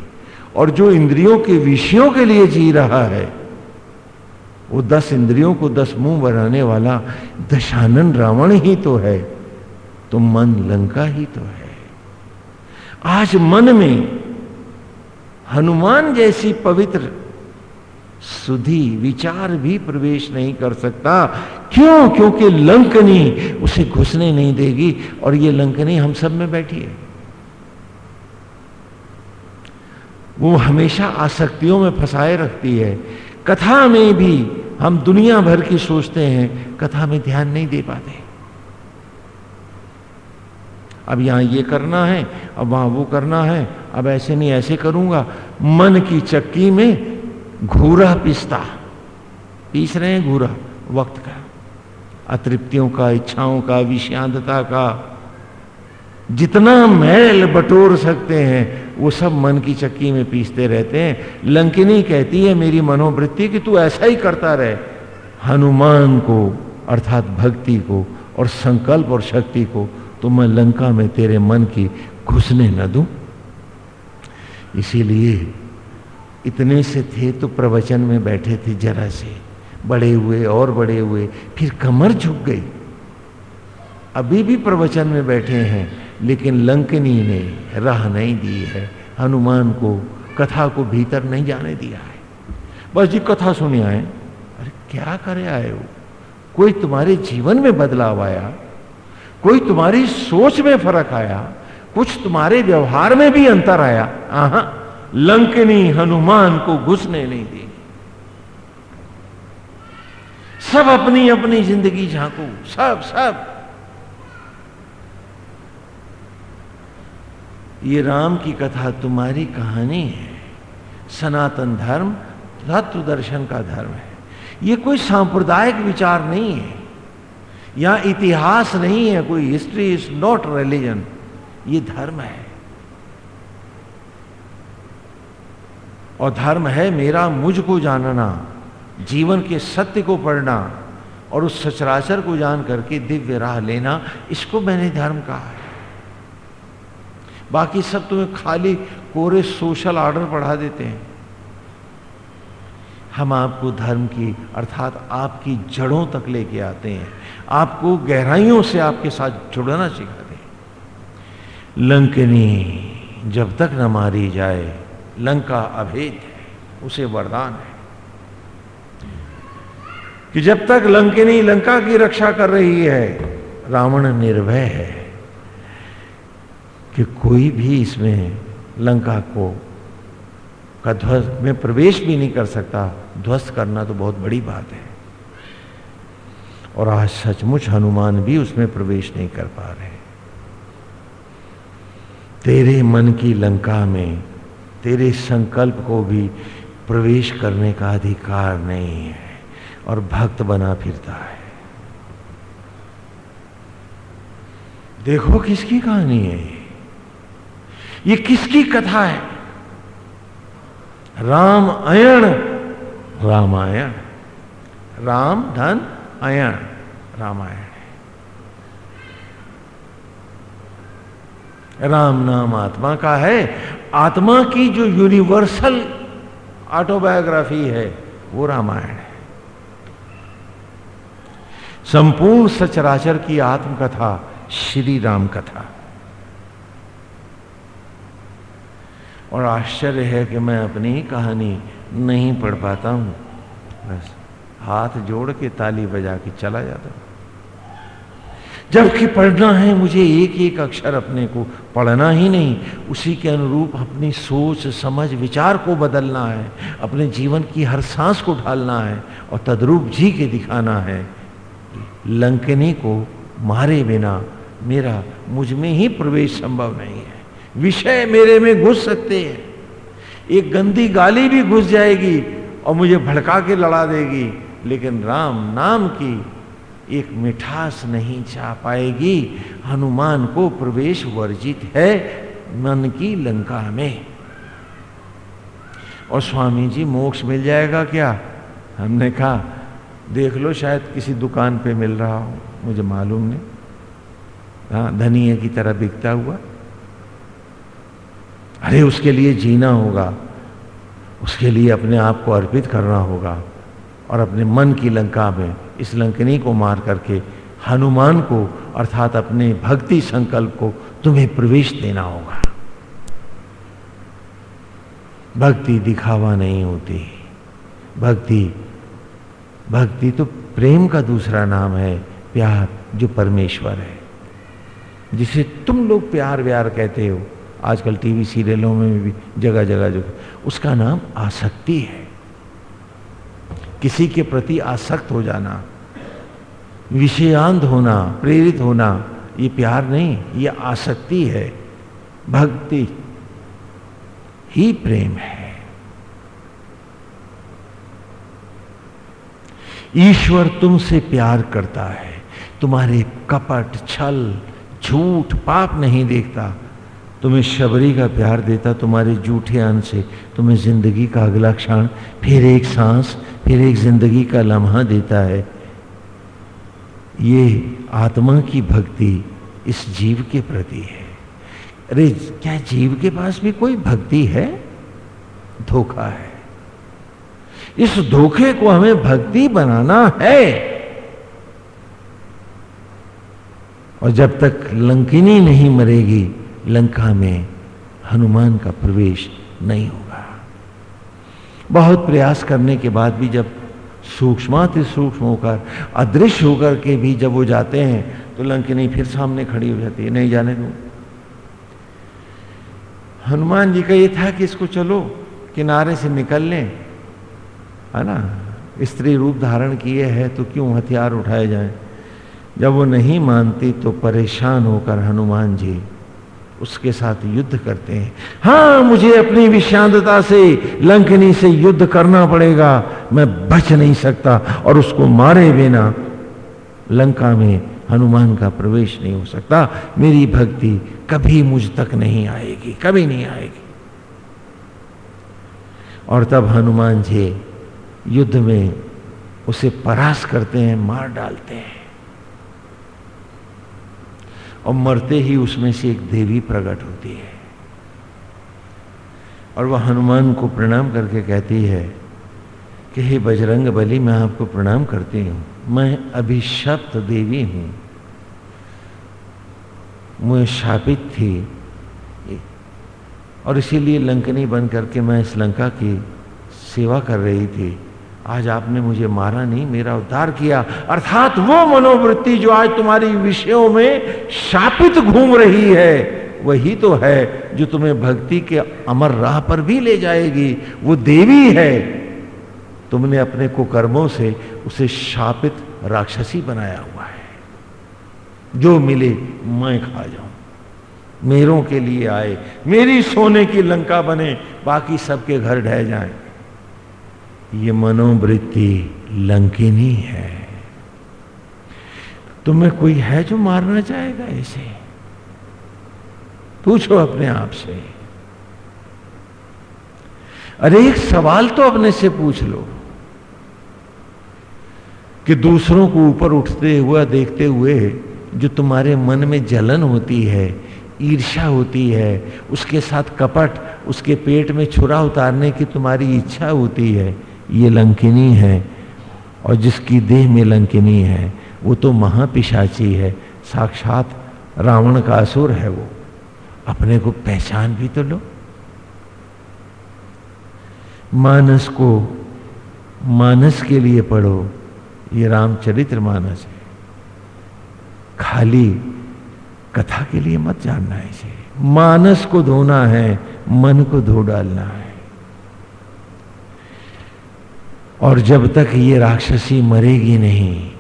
और जो इंद्रियों के विषयों के लिए जी रहा है, वो दस इंद्रियों को दस मुँह बनाने वाला दशानन रावण ही तो है। तो मन लंका ही तो है। आज मन में हनुमान जैसी पवित्र, सुधी विचार भी प्रवेश नहीं कर सकता। क्यों? क्योंकि लंकनी उसे घुसने नहीं देगी और ये लंकनी हम सब में बैठी है। वो हमेशा आसक्तियों में फंसाए रखती है। कथा में भी हम दुनिया भर की सोचते हैं, कथा में ध्यान नहीं दे पाते। अब यहाँ ये करना है, अब वहाँ वो करना है, अब ऐसे नहीं, ऐसे करूँगा। मन की चक्की में घूरा पिसता। पीस रहे हैं घूरा, वक्त का। अतृप्तियों का, इच्छाओं का विषांतता का। जितना मैल बटोर सकते हैं, वो सब मन की चक्की में पीसते रहते हैं। लंकिनी कहती है मेरी मनोवृत्ति कि तू ऐसा ही करता रहे। हनुमान को, अर्थात भक्ति को, और संकल्प और शक्ति को तो मैं लंका में तेरे मन की घुसने न दूँ। इसीलिए इतने से थे तो प्रवचन में बैठे थे जरा से। बड़े हुए और बड़े हुए, फिर कमर झुक गई। अभी भी प्रवचन में बैठे हैं, लेकिन लंकनी ने राह नहीं दी है। हनुमान को, कथा को भीतर नहीं जाने दिया है। बस जी कथा सुने आए। अरे, क्या करे आए हो? कोई तुम्हारे जीवन में बदलाव आया? कोई तुम्हारी सोच में फ़र्क आया, कुछ तुम्हारे व्यवहार में भी अंतर आया। आहा, लंकनी हनुमान को घुसने नहीं दी। सब अपनी अपनी ज़िंदगी झांको, सब सब। ये राम की कथा तुम्हारी कहानी है। सनातन धर्म तत्व दर्शन का धर्म है। ये कोई सांप्रदायिक विचार नहीं है। या इतिहास नहीं है, कोई हिस्ट्री इज़ नॉट रिलीजन ये धर्म है। और धर्म है मेरा, मुझको जानना, जीवन के सत्य को पढ़ना, और उस सचराचर को जान करके दिव्य राह लेना, इसको मैंने धर्म कहा है। बाकी सब तुम्हें खाली कोरे सोशल ऑर्डर पढ़ा देते हैं। हम आपको धर्म की, अर्थात आपकी जड़ों तक लेके आते हैं। आपको गहराइयों से आपके साथ जुड़ना सिखा दे लंकनी जब तक न मारी जाए, लंका अभेद है, उसे वरदान है। कि जब तक लंकिनी लंका की रक्षा कर रही है, रावण निर्भय है कि कोई भी इसमें लंका को का ध्वस्त में प्रवेश भी नहीं कर सकता। ध्वस्त करना तो बहुत बड़ी बात है। और आज सचमुच हनुमान भी उसमें प्रवेश नहीं कर पा रहे तेरे मन की लंका में, तेरे संकल्प को भी प्रवेश करने का अधिकार नहीं है और भक्त बना फिरता है। देखो किसकी कहानी है ये। किसकी कथा है? राम अयण रामायण। राम, धन। अयण रामायण। राम नाम आत्मा का है। आत्मा की जो यूनिवर्सल ऑटोबायोग्राफी है, वो रामायण है। संपूर्ण सचराचर की आत्मकथा श्री राम कथा। और आश्चर्य है कि मैं अपनी कहानी नहीं पढ़ पाता हूँ। बस। हाथ जोड़ के ताली बजा के चला जाता। जबकि पढ़ना है, मुझे एक एक अक्षर अपने को पढ़ना ही नहीं। उसी के अनुरूप अपनी सोच, समझ, विचार को बदलना है। अपने जीवन की हर सांस को ढालना है और तद्रूप जी के दिखाना है। लंकनी को मारे बिना मेरा मुझमें ही प्रवेश संभव नहीं है। विषय मेरे में घुस सकते हैं। एक गंदी गाली भी घुस जाएगी और मुझे भड़का के लड़ा देगी। लेकिन राम नाम की एक मिठास नहीं चाह पाएगी। हनुमान को प्रवेश वर्जित है मन की लंका में। और स्वामी जी, मोक्ष मिल जाएगा क्या? हमने कहा, देख लो, शायद किसी दुकान पे मिल रहा हो, मुझे मालूम नहीं। हाँ धनिए की तरह बिकता हुआ। अरे, उसके लिए जीना होगा, उसके लिए अपने आप को अर्पित करना होगा। और अपने मन की लंका में इस लंकनी को मार करके हनुमान को, अर्थात अपने भक्ति संकल्प को तुम्हें प्रवेश देना होगा। भक्ति दिखावा नहीं होती। भक्ति भक्ति तो प्रेम का दूसरा नाम है, प्यार जो परमेश्वर है। जिसे तुम लोग प्यार व्यार कहते हो, आजकल टीवी सीरियलों में भी जगह जगह जो, उसका नाम आसक्ति है। किसी के प्रति आसक्त हो जाना विषयांत होना, प्रेरित होना, ये प्यार नहीं, ये आसक्ति है, भक्ति ही प्रेम है। ईश्वर तुमसे प्यार करता है, तुम्हारे कपट, छल, झूठ, पाप नहीं देखता, तुम्हें शबरी का प्यार देता, तुम्हारे झूठे अन से, तुम्हें ज़िंदगी का अगला क्षण, फिर एक सांस फिर एक ज़िंदगी का लम्हा देता है। ये आत्मा की भक्ति इस जीव के प्रति है। अरे, क्या जीव के पास भी कोई भक्ति है? धोखा है। इस धोखे को हमें भक्ति बनाना है। और जब तक लंकिनी नहीं मरेगी, लंका में हनुमान का प्रवेश नहीं होगा। बहुत प्रयास करने के बाद भी जब सूक्ष्माति सूक्ष्म होकर, अदृश्य होकर के भी जब वो जाते हैं तो लंकिनी फिर सामने खड़ी हो जाती है, नहीं जाने दो। हनुमान जी का ये था कि इसको चलो, किनारे से निकल लें। है ना? स्त्री रूप धारण किए है तो क्यों हथियार उठाए जाएँ? जब वो नहीं मानती तो परेशान होकर हनुमान जी उसके साथ युद्ध करते हैं। हाँ मुझे अपनी विषांतता से, लंकनी से युद्ध करना पड़ेगा। मैं बच नहीं सकता और उसको मारे बिना लंका में हनुमान का प्रवेश नहीं हो सकता। मेरी भक्ति कभी मुझ तक नहीं आएगी, कभी नहीं आएगी। और तब हनुमान जी युद्ध में उसे परास करते हैं, मार डालते हैं। और मरते ही उसमें से एक देवी प्रकट होती है। और वह हनुमान को प्रणाम करके कहती है कि, हे बजरंग बली, मैं आपको प्रणाम करती हूँ। मैं अभिशप्त देवी हूँ। मुझे शापित थी। और इसीलिए लंकनी बन करके मैं इस लंका की सेवा कर रही थी। आज आपने मुझे मारा नहीं, मेरा उद्धार किया। अर्थात वो मनोवृत्ति जो आज तुम्हारी विषयों में शापित घूम रही है, वही तो है जो तुम्हें भक्ति के अमर राह पर भी ले जाएगी। वो देवी है। तुमने अपने कुकर्मों से उसे शापित राक्षसी बनाया हुआ है। जो मिले, मैं खा जाऊँ। मेरों के लिए आए, मेरी सोने की लंका बने, बाकी सबके घर ढह जाएँ। ये मनोवृत्ति लंकिनी है। तुम्हें कोई है जो मारना चाहेगा इसे? पूछो अपने आप से। अरे, एक सवाल तो अपने से पूछ लो कि दूसरों को ऊपर उठते हुआ देखते हुए जो तुम्हारे मन में जलन होती है ईर्षा होती है, उसके साथ कपट, उसके पेट में छुरा उतारने की तुम्हारी इच्छा होती है ये लंकिनी है और जिसकी देह में लंकिनी है, वो तो महापिशाची है। साक्षात रावण का असुर है वो। अपने को पहचान भी तो लो। मानस को, मानस के लिए पढ़ो, ये रामचरित्र मानस है। खाली कथा के लिए मत जानना है इसे। मानस को धोना है, मन को धो डालना है। और जब तक ये राक्षसी मरेगी नहीं,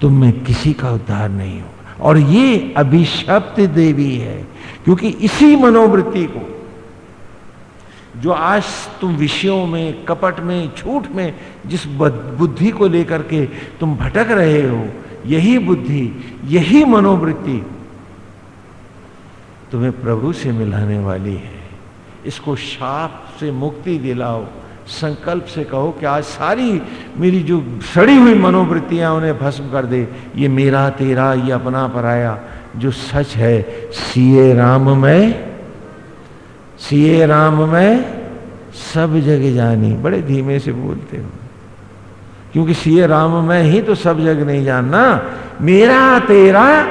तुम में किसी का उद्धार नहीं होगा। और ये अभिशप्त देवी है, क्योंकि इसी मनोवृत्ति को, जो आज तुम विषयों में, कपट में, झूठ में, जिस बुद्धि को लेकर के तुम भटक रहे हो, यही बुद्धि, यही मनोवृत्ति तुम्हें प्रभु से मिलाने वाली है। इसको शाप से मुक्ति दिलाओ। संकल्प से कहो कि आज सारी मेरी जो सड़ी हुई मनोवृत्तियाँ उन्हें भस्म कर दे। ये मेरा तेरा, ये अपना पराया, जो सच है, सीए राम में, सीए राम में सब जग जानी। बड़े धीमे से बोलते हो। क्योंकि सीए राम में ही तो सब जग नहीं जानना। मेरा, तेरा,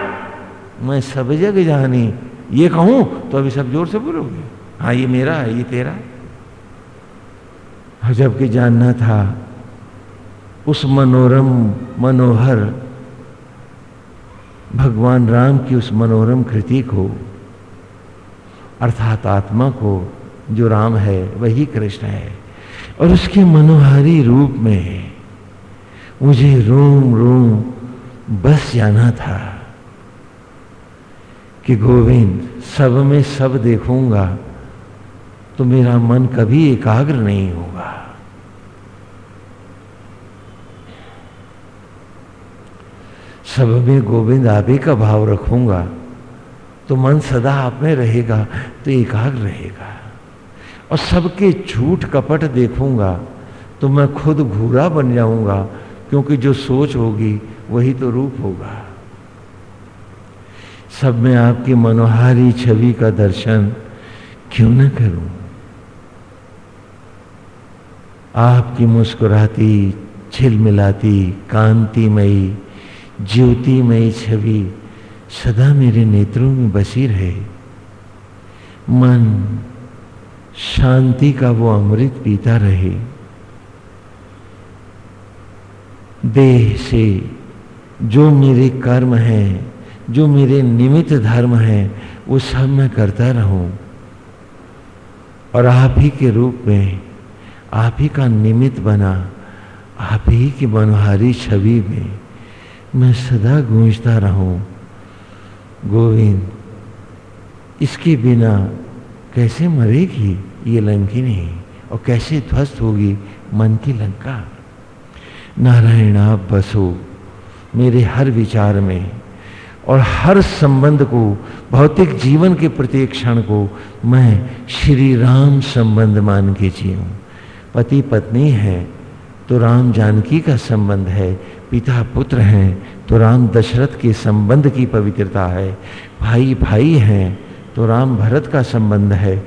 मैं सब जग जानी। ये कहूँ तो अभी सब ज़ोर से बोलोगे? हाँ ये मेरा है, ये तेरा है। जबकि जानना था, उस मनोरम, मनोहर, भगवान राम की उस मनोरम कृति को, अर्थात आत्मा को, जो राम है, वही कृष्ण है। और उसके मनोहारी रूप में, मुझे रोम रोम, बस जाना था, कि गोविंद, सब में सब देखूँगा तो मेरा मन कभी एकाग्र नहीं होगा। सब में गोविंद आबे का भाव रखूँगा तो मन सदा आप में रहेगा तो एकाग्र रहेगा। और सबके झूठ कपट देखूँगा तो मैं खुद घूरा बन जाऊँगा, क्योंकि जो सोच होगी, वही तो रूप होगा। सब में आपकी मनोहारी छवि का दर्शन क्यों न करूँ? आपकी मुस्कुराती छिलमिलाती कांतिमयी, ज्योतिमयी छवि सदा मेरे नेत्रों में बसी रहे। मन शांति का वो अमृत पीता रहे। देह से जो मेरे कर्म हैं, जो मेरे निमित्त धर्म हैं, वो सब मैं करता रहूँ। और आप ही के रूप में आप ही का निमित्त बना, आप ही की मनोहारी छवि में मैं सदा गूंजता रहूँ। गोविंद, इसके बिना कैसे मरेगी ये लंकिनी और कैसे ध्वस्त होगी मन की लंका? नारायण, आप बसो मेरे हर विचार में और हर संबंध को, भौतिक जीवन के प्रत्येक क्षण को मैं श्री राम संबंध मान के जीऊँ। पति पत्नी है तो राम जानकी का संबंध है, पिता पुत्र हैं तो राम दशरथ के संबंध की पवित्रता है, भाई भाई हैं तो राम भरत का संबंध है।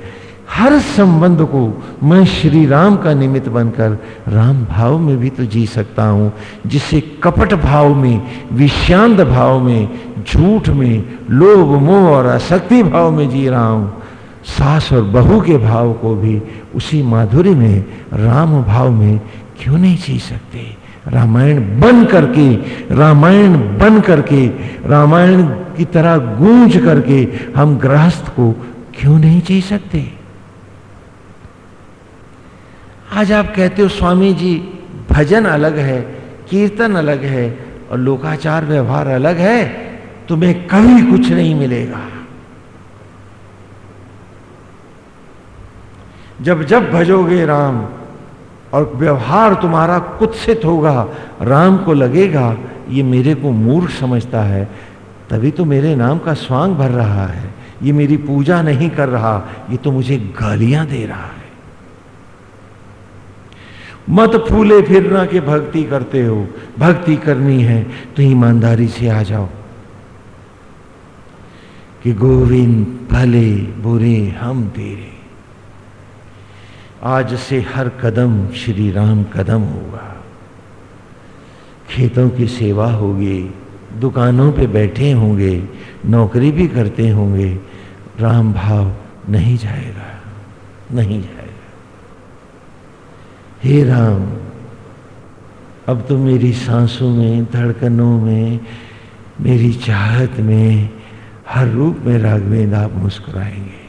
हर संबंध को मैं श्री राम का निमित्त बनकर राम भाव में भी तो जी सकता हूँ जिससे कपट भाव में, विषांत भाव में, झूठ में, लोभ, मोह और आसक्ति भाव में जी रहा हूँ। सास और बहू के भाव को भी उसी माधुर्य में, राम भाव में क्यों नहीं जी सकते? रामायण बन करके, रामायण बन करके, रामायण की तरह गूंज करके हम गृहस्थ को क्यों नहीं जी सकते? आज आप कहते हो, स्वामी जी, भजन अलग है, कीर्तन अलग है और लोकाचार व्यवहार अलग है, तुम्हें कभी कुछ नहीं मिलेगा। जब जब भजोगे राम, और व्यवहार तुम्हारा कुत्सित होगा, राम को लगेगा, ये मेरे को मूर्ख समझता है, तभी तो मेरे नाम का स्वांग भर रहा है। ये मेरी पूजा नहीं कर रहा, ये तो मुझे गालियाँ दे रहा है। मत फूले फिरना के भक्ति करते हो, भक्ति करनी है तो ईमानदारी से आ जाओ। कि गोविंद, भले बुरे हम तेरे। आज से हर कदम श्री राम कदम होगा। खेतों की सेवा होगी, दुकानों पे बैठे होंगे, नौकरी भी करते होंगे, राम भाव नहीं जाएगा नहीं जाएगा। हे राम, अब तो मेरी सांसों में, धड़कनों में, मेरी चाहत में, हर रूप में राघवेंद्र आप मुस्कुराएँगे।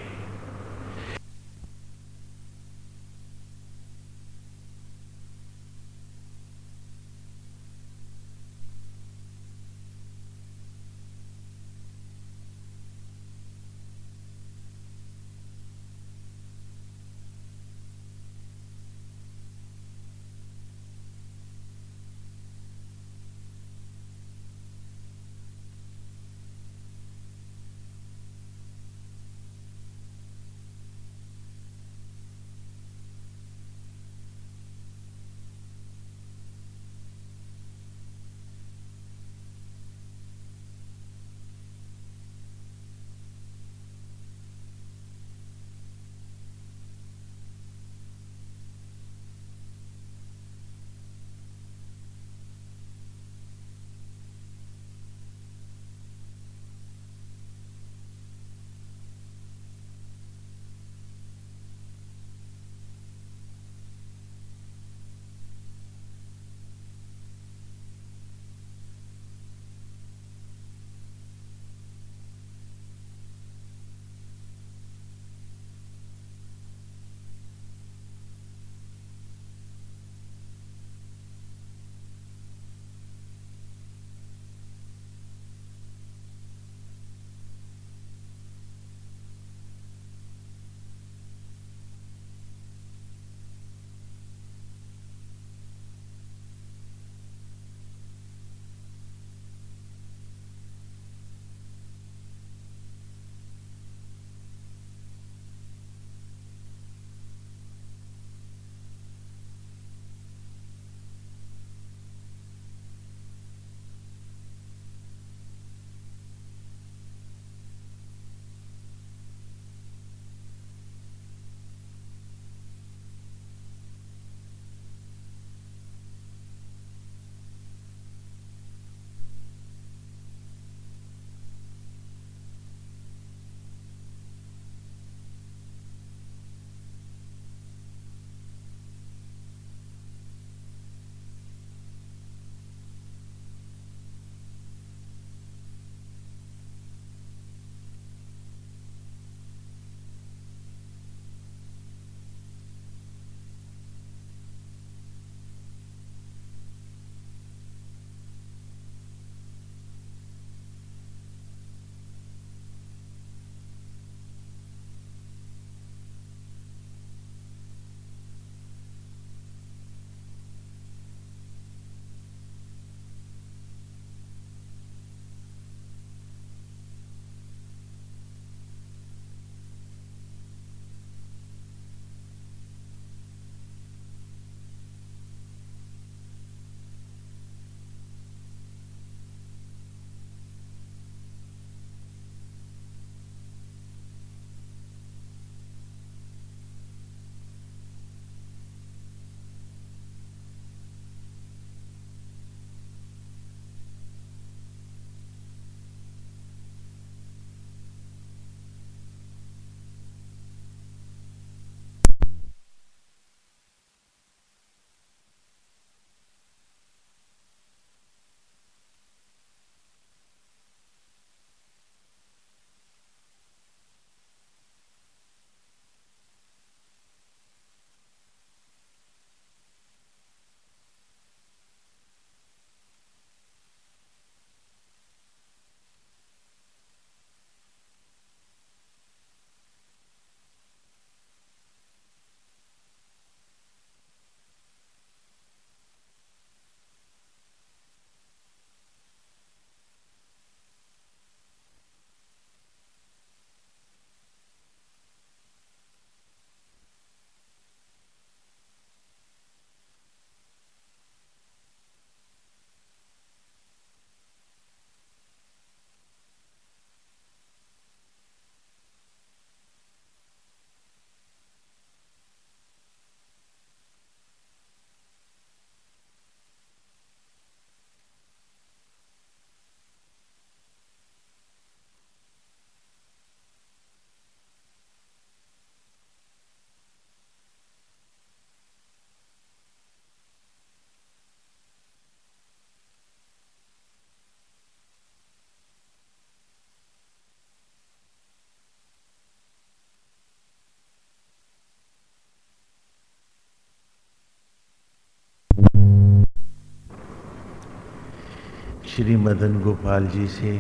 श्री मदन गोपाल जी से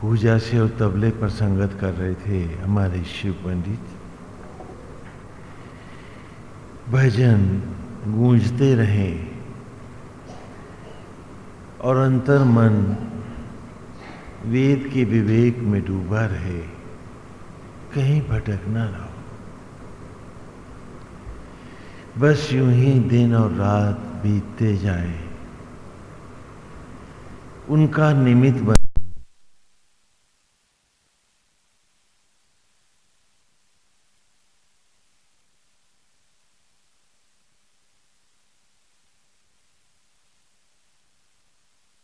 पूजा से और तबले पर संगत कर रहे थे हमारे शिव पंडित। भजन गूंजते रहे और अंतर मन वेद के विवेक में डूबा रहे। कहीं भटक ना रहो बस यूँ ही दिन और रात बीतते जाए। उनका निमित्त बन